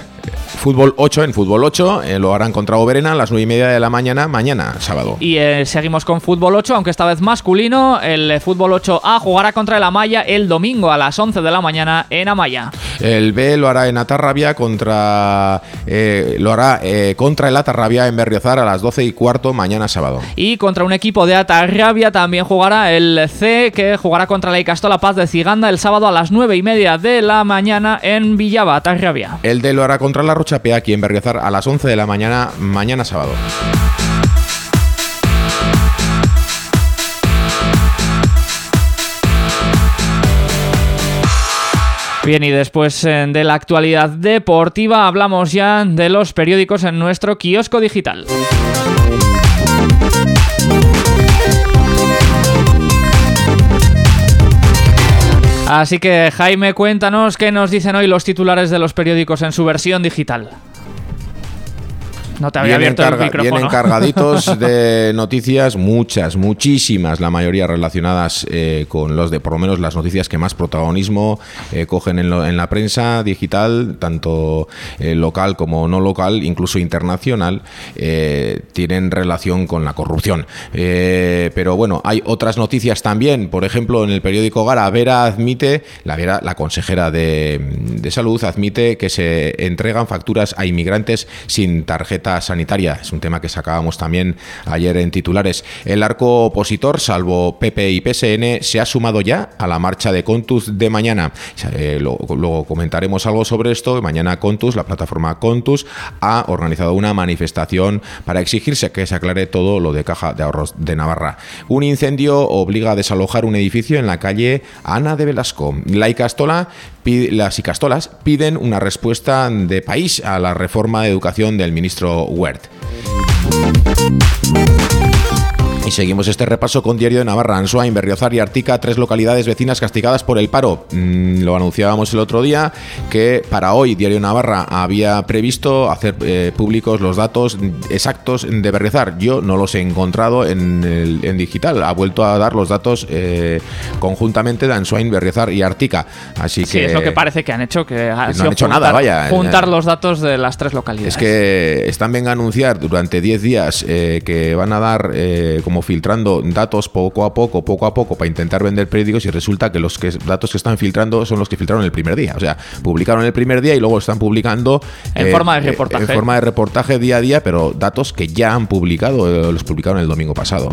Fútbol 8 en Fútbol 8 eh, lo harán contra Oberena a las 9 y media de la mañana, mañana, sábado. Y eh, seguimos con Fútbol 8, aunque esta vez masculino. El Fútbol 8A jugará contra el Amaya el domingo a las 11 de la mañana en Amaya. El B lo hará en Atarrabia contra. Eh, lo hará contra el Atarrabia en Berriozar a las 12 y cuarto mañana sábado. Y contra un equipo de Atarrabia también jugará el C, que jugará contra la Icastola Paz de Ciganda el sábado a las 9 y media de la mañana en Villaba, Atarrabia. El D lo hará contra la Rocha aquí en Berriozar a las 11 de la mañana, mañana sábado. Bien, y después eh, de la actualidad deportiva hablamos ya de los periódicos en nuestro kiosco digital. Así que Jaime, cuéntanos qué nos dicen hoy los titulares de los periódicos en su versión digital. No te había abierto el micrófono. Vienen cargaditos de noticias, muchas, muchísimas, la mayoría relacionadas eh, con los de, por lo menos, las noticias que más protagonismo eh, cogen en, la prensa digital, tanto eh, local como no local, incluso internacional, tienen relación con la corrupción. pero bueno, hay otras noticias también. Por ejemplo, en el periódico Gara, Vera admite, la, Vera, la consejera de, de salud, admite que se entregan facturas a inmigrantes sin tarjeta sanitaria. Es un tema que sacábamos también ayer en titulares. El arco opositor, salvo PP y PSN, se ha sumado ya a la marcha de Contus de mañana. Eh, luego comentaremos algo sobre esto. Mañana Contus, la plataforma Contus, ha organizado una manifestación para exigirse que se aclare todo lo de Caja de Ahorros de Navarra. Un incendio obliga a desalojar un edificio en la calle Ana de Velasco. La Icastola las Icastolas piden una respuesta de país a la reforma de educación del ministro Wert. Y seguimos este repaso con Diario de Navarra, Ansuain, Berriozar y Artica, tres localidades vecinas castigadas por el paro. Mm, lo anunciábamos el otro día que para hoy Diario de Navarra había previsto hacer eh, públicos los datos exactos de Berriozar. Yo no los he encontrado en, en digital. Ha vuelto a dar los datos eh, conjuntamente de Ansuain, Berriozar y Artica. Así sí, que es lo que parece que han hecho, que no han hecho nada, vaya. Juntar los datos de las tres localidades. Es que están venga a anunciar durante 10 días eh, que van a dar como como filtrando datos poco a poco, poco a poco, para intentar vender periódicos y resulta que los que, datos que están filtrando son los que filtraron el primer día. O sea, publicaron el primer día y luego están publicando... En forma de reportaje. En forma de reportaje día a día, pero datos que ya han publicado, eh, los publicaron el domingo pasado.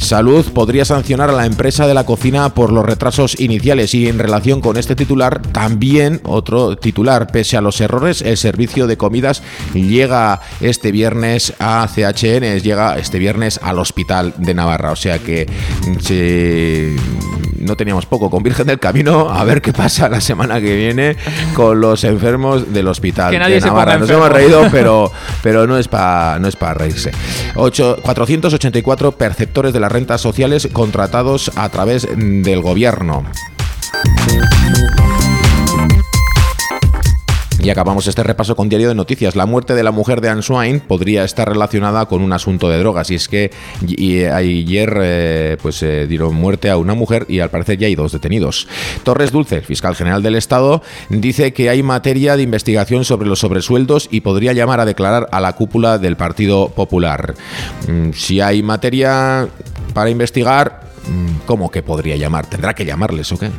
Salud podría sancionar a la empresa de la cocina por los retrasos iniciales y en relación con este titular, también otro titular, pese a los errores, el servicio de comidas llega este viernes a CHN, llega este viernes al Hospital de Navarra, o sea que no teníamos poco con Virgen del Camino, a ver qué pasa la semana que viene con los enfermos del Hospital de Navarra. Nos hemos reído, pero, pero no es para no es para reírse. 8, 484 perceptores de rentas sociales contratados a través del gobierno. Y acabamos este repaso con Diario de Noticias. La muerte de la mujer de Answine podría estar relacionada con un asunto de drogas. Y es que ayer eh, pues eh, dieron muerte a una mujer y al parecer ya hay dos detenidos. Torres Dulce, fiscal general del Estado, dice que hay materia de investigación sobre los sobresueldos y podría llamar a declarar a la cúpula del Partido Popular. Mm, si hay materia para investigar, mm, ¿cómo que podría llamar? ¿Tendrá que llamarles o qué?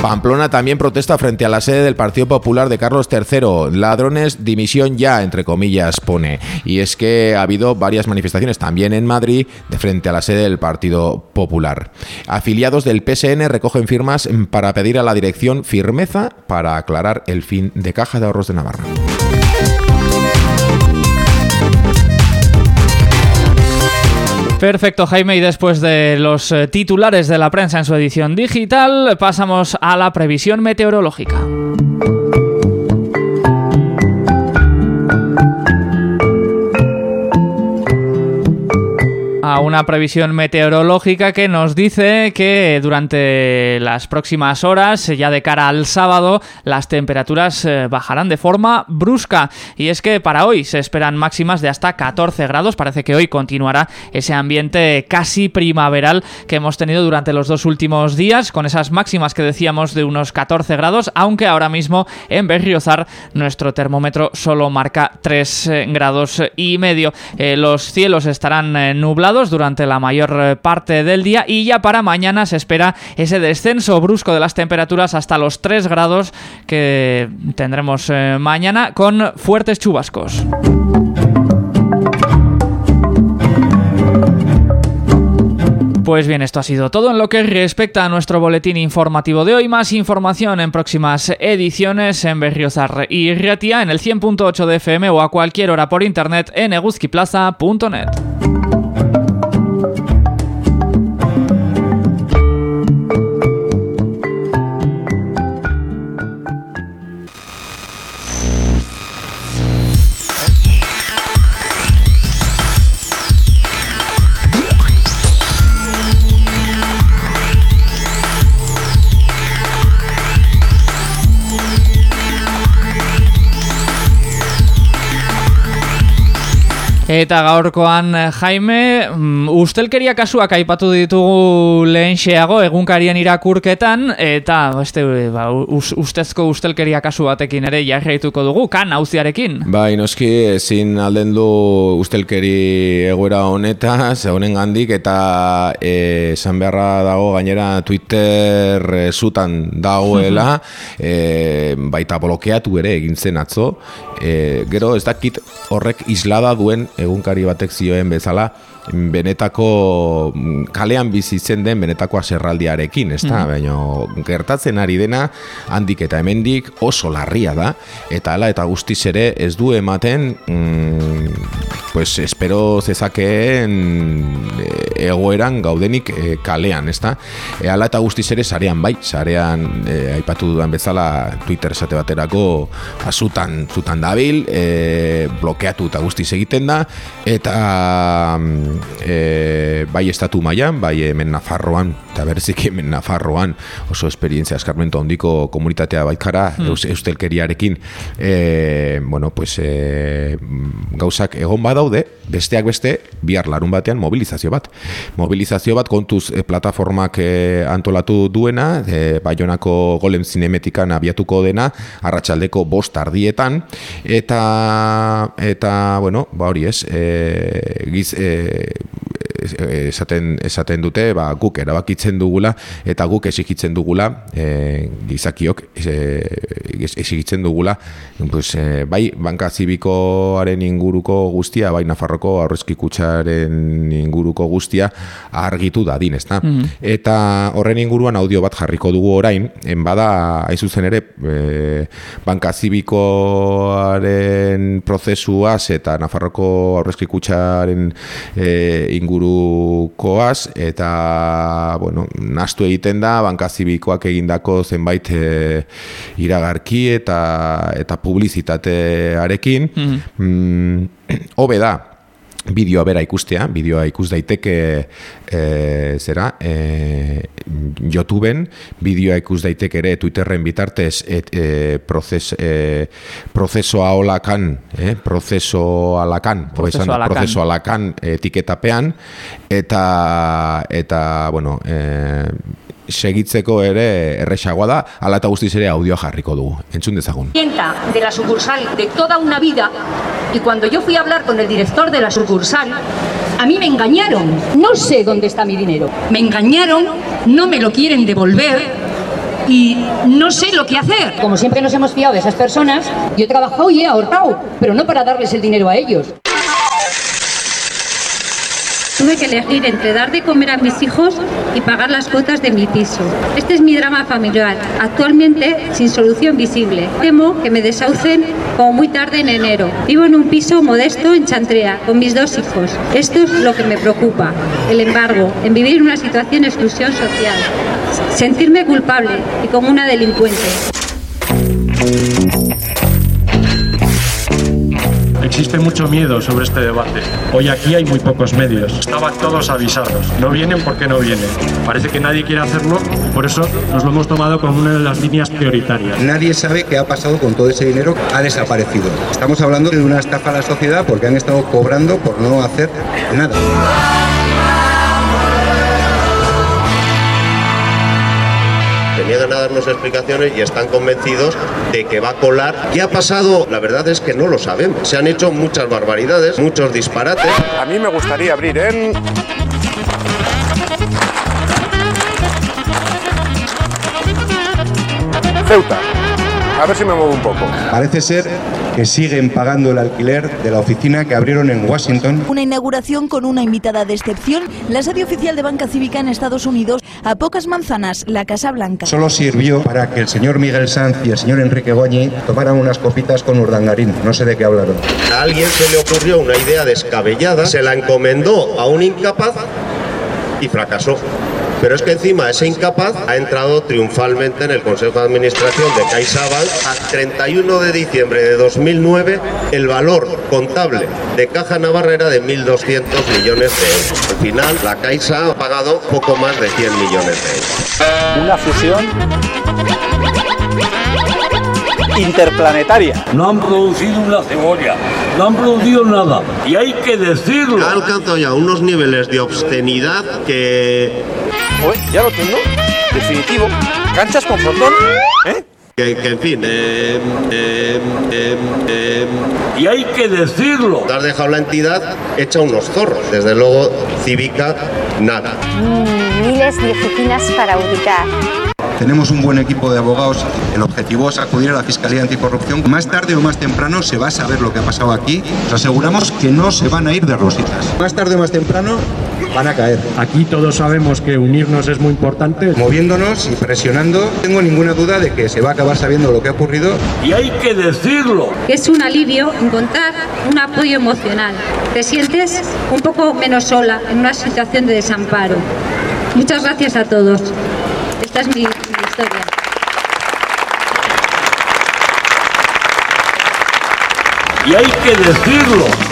Pamplona también protesta frente a la sede del Partido Popular de Carlos III. Ladrones, dimisión ya, entre comillas, pone. Y es que ha habido varias manifestaciones también en Madrid de frente a la sede del Partido Popular. Afiliados del PSN recogen firmas para pedir a la dirección firmeza para aclarar el fin de Caja de Ahorros de Navarra. Perfecto, Jaime. Y después de los eh, titulares de la prensa en su edición digital, pasamos a la previsión meteorológica. A una previsión meteorológica que nos dice que durante las próximas horas, ya de cara al sábado, las temperaturas eh, bajarán de forma brusca. Y es que para hoy se esperan máximas de hasta 14 grados. Parece que hoy continuará ese ambiente casi primaveral que hemos tenido durante los dos últimos días, con esas máximas que decíamos de unos 14 grados, aunque ahora mismo en Berriozar nuestro termómetro solo marca 3 eh, grados y medio. Eh, los cielos estarán nublados durante la mayor eh, parte del día y ya para mañana se espera ese descenso brusco de las temperaturas hasta los 3 grados que tendremos eh, mañana con fuertes chubascos. Pues bien, esto ha sido todo en lo que respecta a nuestro boletín informativo de hoy. Más información en próximas ediciones en Berriozar y Riatia en el 100.8 de FM o a cualquier hora por internet en eguzquiplaza.net. Eta gaurkoan eh, Jaime, mm, ustelkeria kasuak aipatu ditugu lehen xeago egunkarien irakurketan, eta beste, ba, us, ustezko ustelkeria kasu batekin ere jarraituko dugu, kan hauziarekin. Bai, noski, ezin alden du ustelkeri egoera honetaz, honen gandik, eta eh, esan beharra dago gainera Twitter e, zutan dagoela, e, baita blokeatu ere egin zen atzo, e, gero ez dakit horrek islada duen egunkari batek zioen bezala benetako mm, kalean bizi zen den benetako aserraldiarekin, ezta? Mm Baina gertatzen ari dena handik eta hemendik oso larria da eta hala eta guztiz ere ez du ematen mm, pues espero zezakeen eh, egoeran gaudenik e, kalean, ezta? E, hala eta guztiz ere sarean bai, sarean e, aipatu dudan bezala Twitter esate baterako azutan zutan dabil, e, blokeatu eta guztiz egiten da eta mm, e, bai estatu mailan, bai hemen Nafarroan, eta berzik hemen Nafarroan oso esperientzia eskarmento handiko komunitatea baikara hmm. eus, eustelkeriarekin e, bueno, pues e, gauzak egon badaude, besteak beste bihar larun batean mobilizazio bat mobilizazio bat kontuz e, plataformak e, antolatu duena e, Baionako golem zinemetikan abiatuko dena arratsaldeko bost ardietan eta eta bueno, ba hori ez e, giz, e, esaten, esaten dute ba, guk erabakitzen dugula eta guk esikitzen dugula e, gizakiok e, esikitzen dugula pues, e, bai banka zibikoaren inguruko guztia bai Nafarroko aurrezki kutsaren inguruko guztia argitu da din, ezta? Mm Eta horren inguruan audio bat jarriko dugu orain, en bada hain zuzen ere e, banka zibikoaren prozesuaz eta Nafarroko aurrezki kutsaren e, ingurukoaz eta bueno, nastu egiten da banka zibikoak egindako zenbait e, iragarki eta eta publizitatearekin mm -hmm. hobe da bideoa bera ikustea, bideoa ikus daiteke e, zera e, YouTubeen, bideoa ikus daiteke ere Twitterren bitartez et, e, proces, e, procesoa olakan e, proceso alakan proceso alakan, proceso alakan etiketapean eta eta bueno e, segitzeko ere erresagoa da, ala eta guztiz ere audioa jarriko dugu. Entzun dezagun. de la sucursal de toda una vida y cuando yo fui a hablar con el director de la sucursal, a mí me engañaron. No sé dónde está mi dinero. Me engañaron, no me lo quieren devolver y no sé lo que hacer. Como siempre nos hemos fiado de esas personas, yo he trabajado y he ahorrado, pero no para darles el dinero a ellos. Tuve que elegir entre dar de comer a mis hijos y pagar las cuotas de mi piso. Este es mi drama familiar, actualmente sin solución visible. Temo que me desahucen como muy tarde en enero. Vivo en un piso modesto en Chantrea con mis dos hijos. Esto es lo que me preocupa, el embargo, en vivir una situación de exclusión social. Sentirme culpable y como una delincuente. Existe mucho miedo sobre este debate. Hoy aquí hay muy pocos medios. Estaban todos avisados. No vienen porque no vienen. Parece que nadie quiere hacerlo, por eso nos lo hemos tomado como una de las líneas prioritarias. Nadie sabe qué ha pasado con todo ese dinero. Ha desaparecido. Estamos hablando de una estafa a la sociedad porque han estado cobrando por no hacer nada. Niegan a darnos explicaciones y están convencidos de que va a colar. ¿Qué ha pasado? La verdad es que no lo sabemos. Se han hecho muchas barbaridades, muchos disparates. A mí me gustaría abrir en... Ceuta. A ver si me muevo un poco. Parece ser que siguen pagando el alquiler de la oficina que abrieron en Washington. Una inauguración con una invitada de excepción, la sede oficial de Banca Cívica en Estados Unidos, a pocas manzanas, la Casa Blanca. Solo sirvió para que el señor Miguel Sanz y el señor Enrique Goñi tomaran unas copitas con Urdangarín. No sé de qué hablaron. A alguien se le ocurrió una idea descabellada, se la encomendó a un incapaz y fracasó. Pero es que encima ese incapaz ha entrado triunfalmente en el Consejo de Administración de CaixaBank. A 31 de diciembre de 2009 el valor contable de Caja Navarra era de 1.200 millones de euros. Al final la Caixa ha pagado poco más de 100 millones de euros. Una fusión interplanetaria. No han producido una cebolla, no han producido nada. Y hay que decirlo. Ha alcanzado ya unos niveles de obscenidad que... Oye, ya lo tengo. Definitivo. Canchas con frontón. ¿Eh? Que, que, en fin, eh, eh, eh, eh, Y hay que decirlo. has dejado la entidad hecha unos zorros. Desde luego, cívica, nada. Mm, miles de oficinas para auditar. Tenemos un buen equipo de abogados. El objetivo es acudir a la Fiscalía Anticorrupción. Más tarde o más temprano se va a saber lo que ha pasado aquí. Os aseguramos que no se van a ir de rositas. Más tarde o más temprano van a caer. Aquí todos sabemos que unirnos es muy importante. Moviéndonos y presionando, no tengo ninguna duda de que se va a acabar sabiendo lo que ha ocurrido. Y hay que decirlo. Es un alivio encontrar un apoyo emocional. Te sientes un poco menos sola en una situación de desamparo. Muchas gracias a todos. Esta es mi, mi Y hay que decirlo.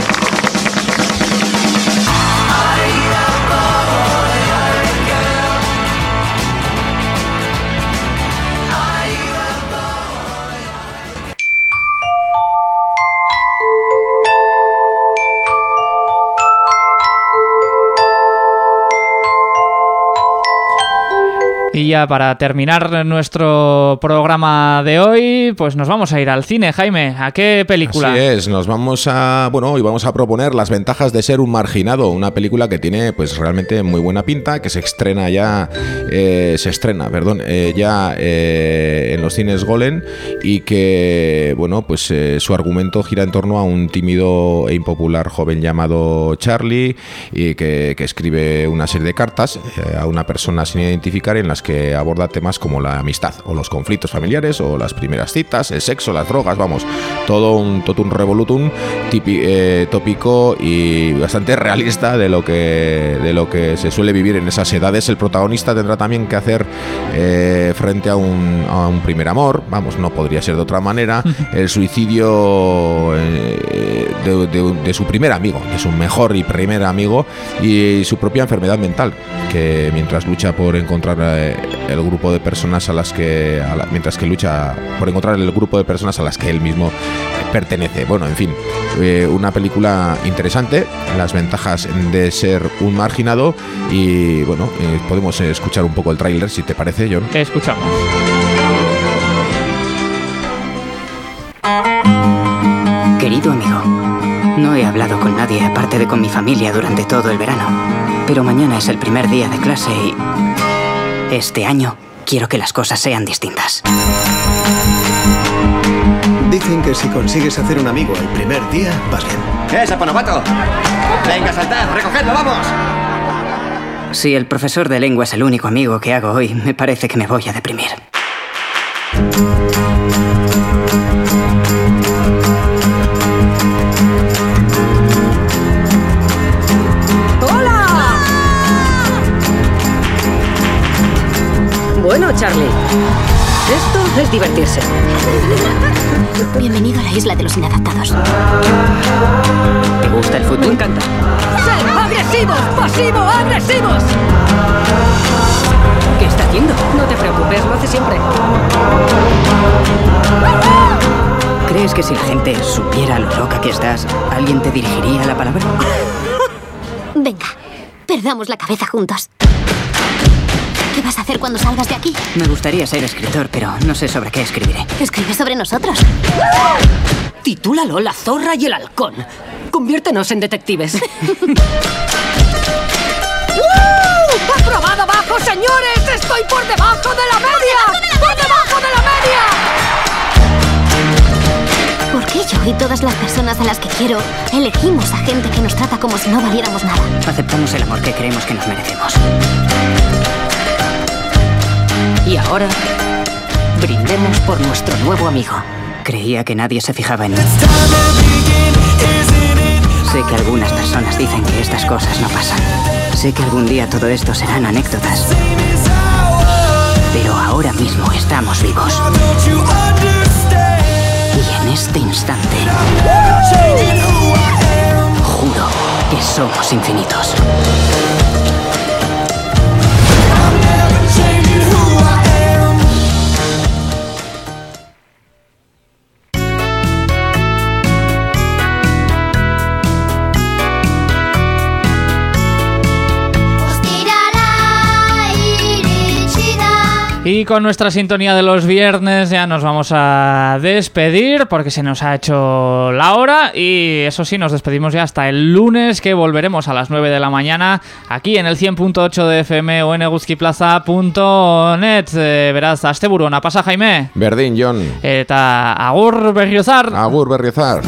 Y ya para terminar nuestro programa de hoy, pues nos vamos a ir al cine, Jaime. ¿A qué película? Así es, nos vamos a, bueno, hoy vamos a proponer las ventajas de ser un marginado, una película que tiene pues realmente muy buena pinta, que se estrena ya, eh, se estrena, perdón, eh, ya eh, en los cines Golem y que, bueno, pues eh, su argumento gira en torno a un tímido e impopular joven llamado Charlie y que, que escribe una serie de cartas a una persona sin identificar en las que aborda temas como la amistad o los conflictos familiares o las primeras citas, el sexo, las drogas, vamos, todo un totum revolutum tipi- eh, tópico y bastante realista de lo que de lo que se suele vivir en esas edades. El protagonista tendrá también que hacer eh, frente a un, a un primer amor, vamos, no podría ser de otra manera, el suicidio eh, de, de- de su primer amigo, de su mejor y primer amigo y su propia enfermedad mental, que mientras lucha por encontrar eh, el grupo de personas a las que, a la- mientras que lucha por encontrar el grupo de personas a las que él mismo pertenece. Bueno, en fin, eh, una película interesante, las ventajas de ser un marginado y bueno, eh, podemos eh, escuchar un poco el tráiler si te parece, John. Escuchamos. Querido amigo, no he hablado con nadie aparte de con mi familia durante todo el verano. Pero mañana es el primer día de clase y... Este año quiero que las cosas sean distintas. Dicen que si consigues hacer un amigo el primer día, vas bien. ¡Eh, saponopato! Venga, saltad, recogedlo, vamos. Si el profesor de lengua es el único amigo que hago hoy, me parece que me voy a deprimir. Charlie. Esto es divertirse. Bienvenido a la isla de los inadaptados. ¿Te gusta el Me fútbol? encanta. ¡Ser agresivos! ¡Pasivo! ¡Agresivos! ¿Qué está haciendo? No te preocupes, lo hace siempre. ¿Crees que si la gente supiera lo loca que estás, alguien te dirigiría la palabra? Venga, perdamos la cabeza juntos. ¿Qué vas a hacer cuando salgas de aquí? Me gustaría ser escritor, pero no sé sobre qué escribiré. Escribe sobre nosotros. Titúlalo La zorra y el halcón. Conviértenos en detectives. ¡Uh! ¡Aprobado abajo, señores! ¡Estoy por debajo de la media! ¡Por debajo de la media! ¿Por qué yo y todas las personas a las que quiero elegimos a gente que nos trata como si no valiéramos nada? Aceptamos el amor que creemos que nos merecemos. Y ahora, brindemos por nuestro nuevo amigo. Creía que nadie se fijaba en mí. Sé que algunas personas dicen que estas cosas no pasan. Sé que algún día todo esto serán anécdotas. Pero ahora mismo estamos vivos. Y en este instante, juro que somos infinitos. Y con nuestra sintonía de los viernes ya nos vamos a despedir porque se nos ha hecho la hora y eso sí, nos despedimos ya hasta el lunes que volveremos a las 9 de la mañana aquí en el 100.8 de FM o en eguzkiplaza.net. Eh, beraz, asteburu ona pasa Jaime. Berdin, Jon. Eta agur berriozar. Agur berriozar.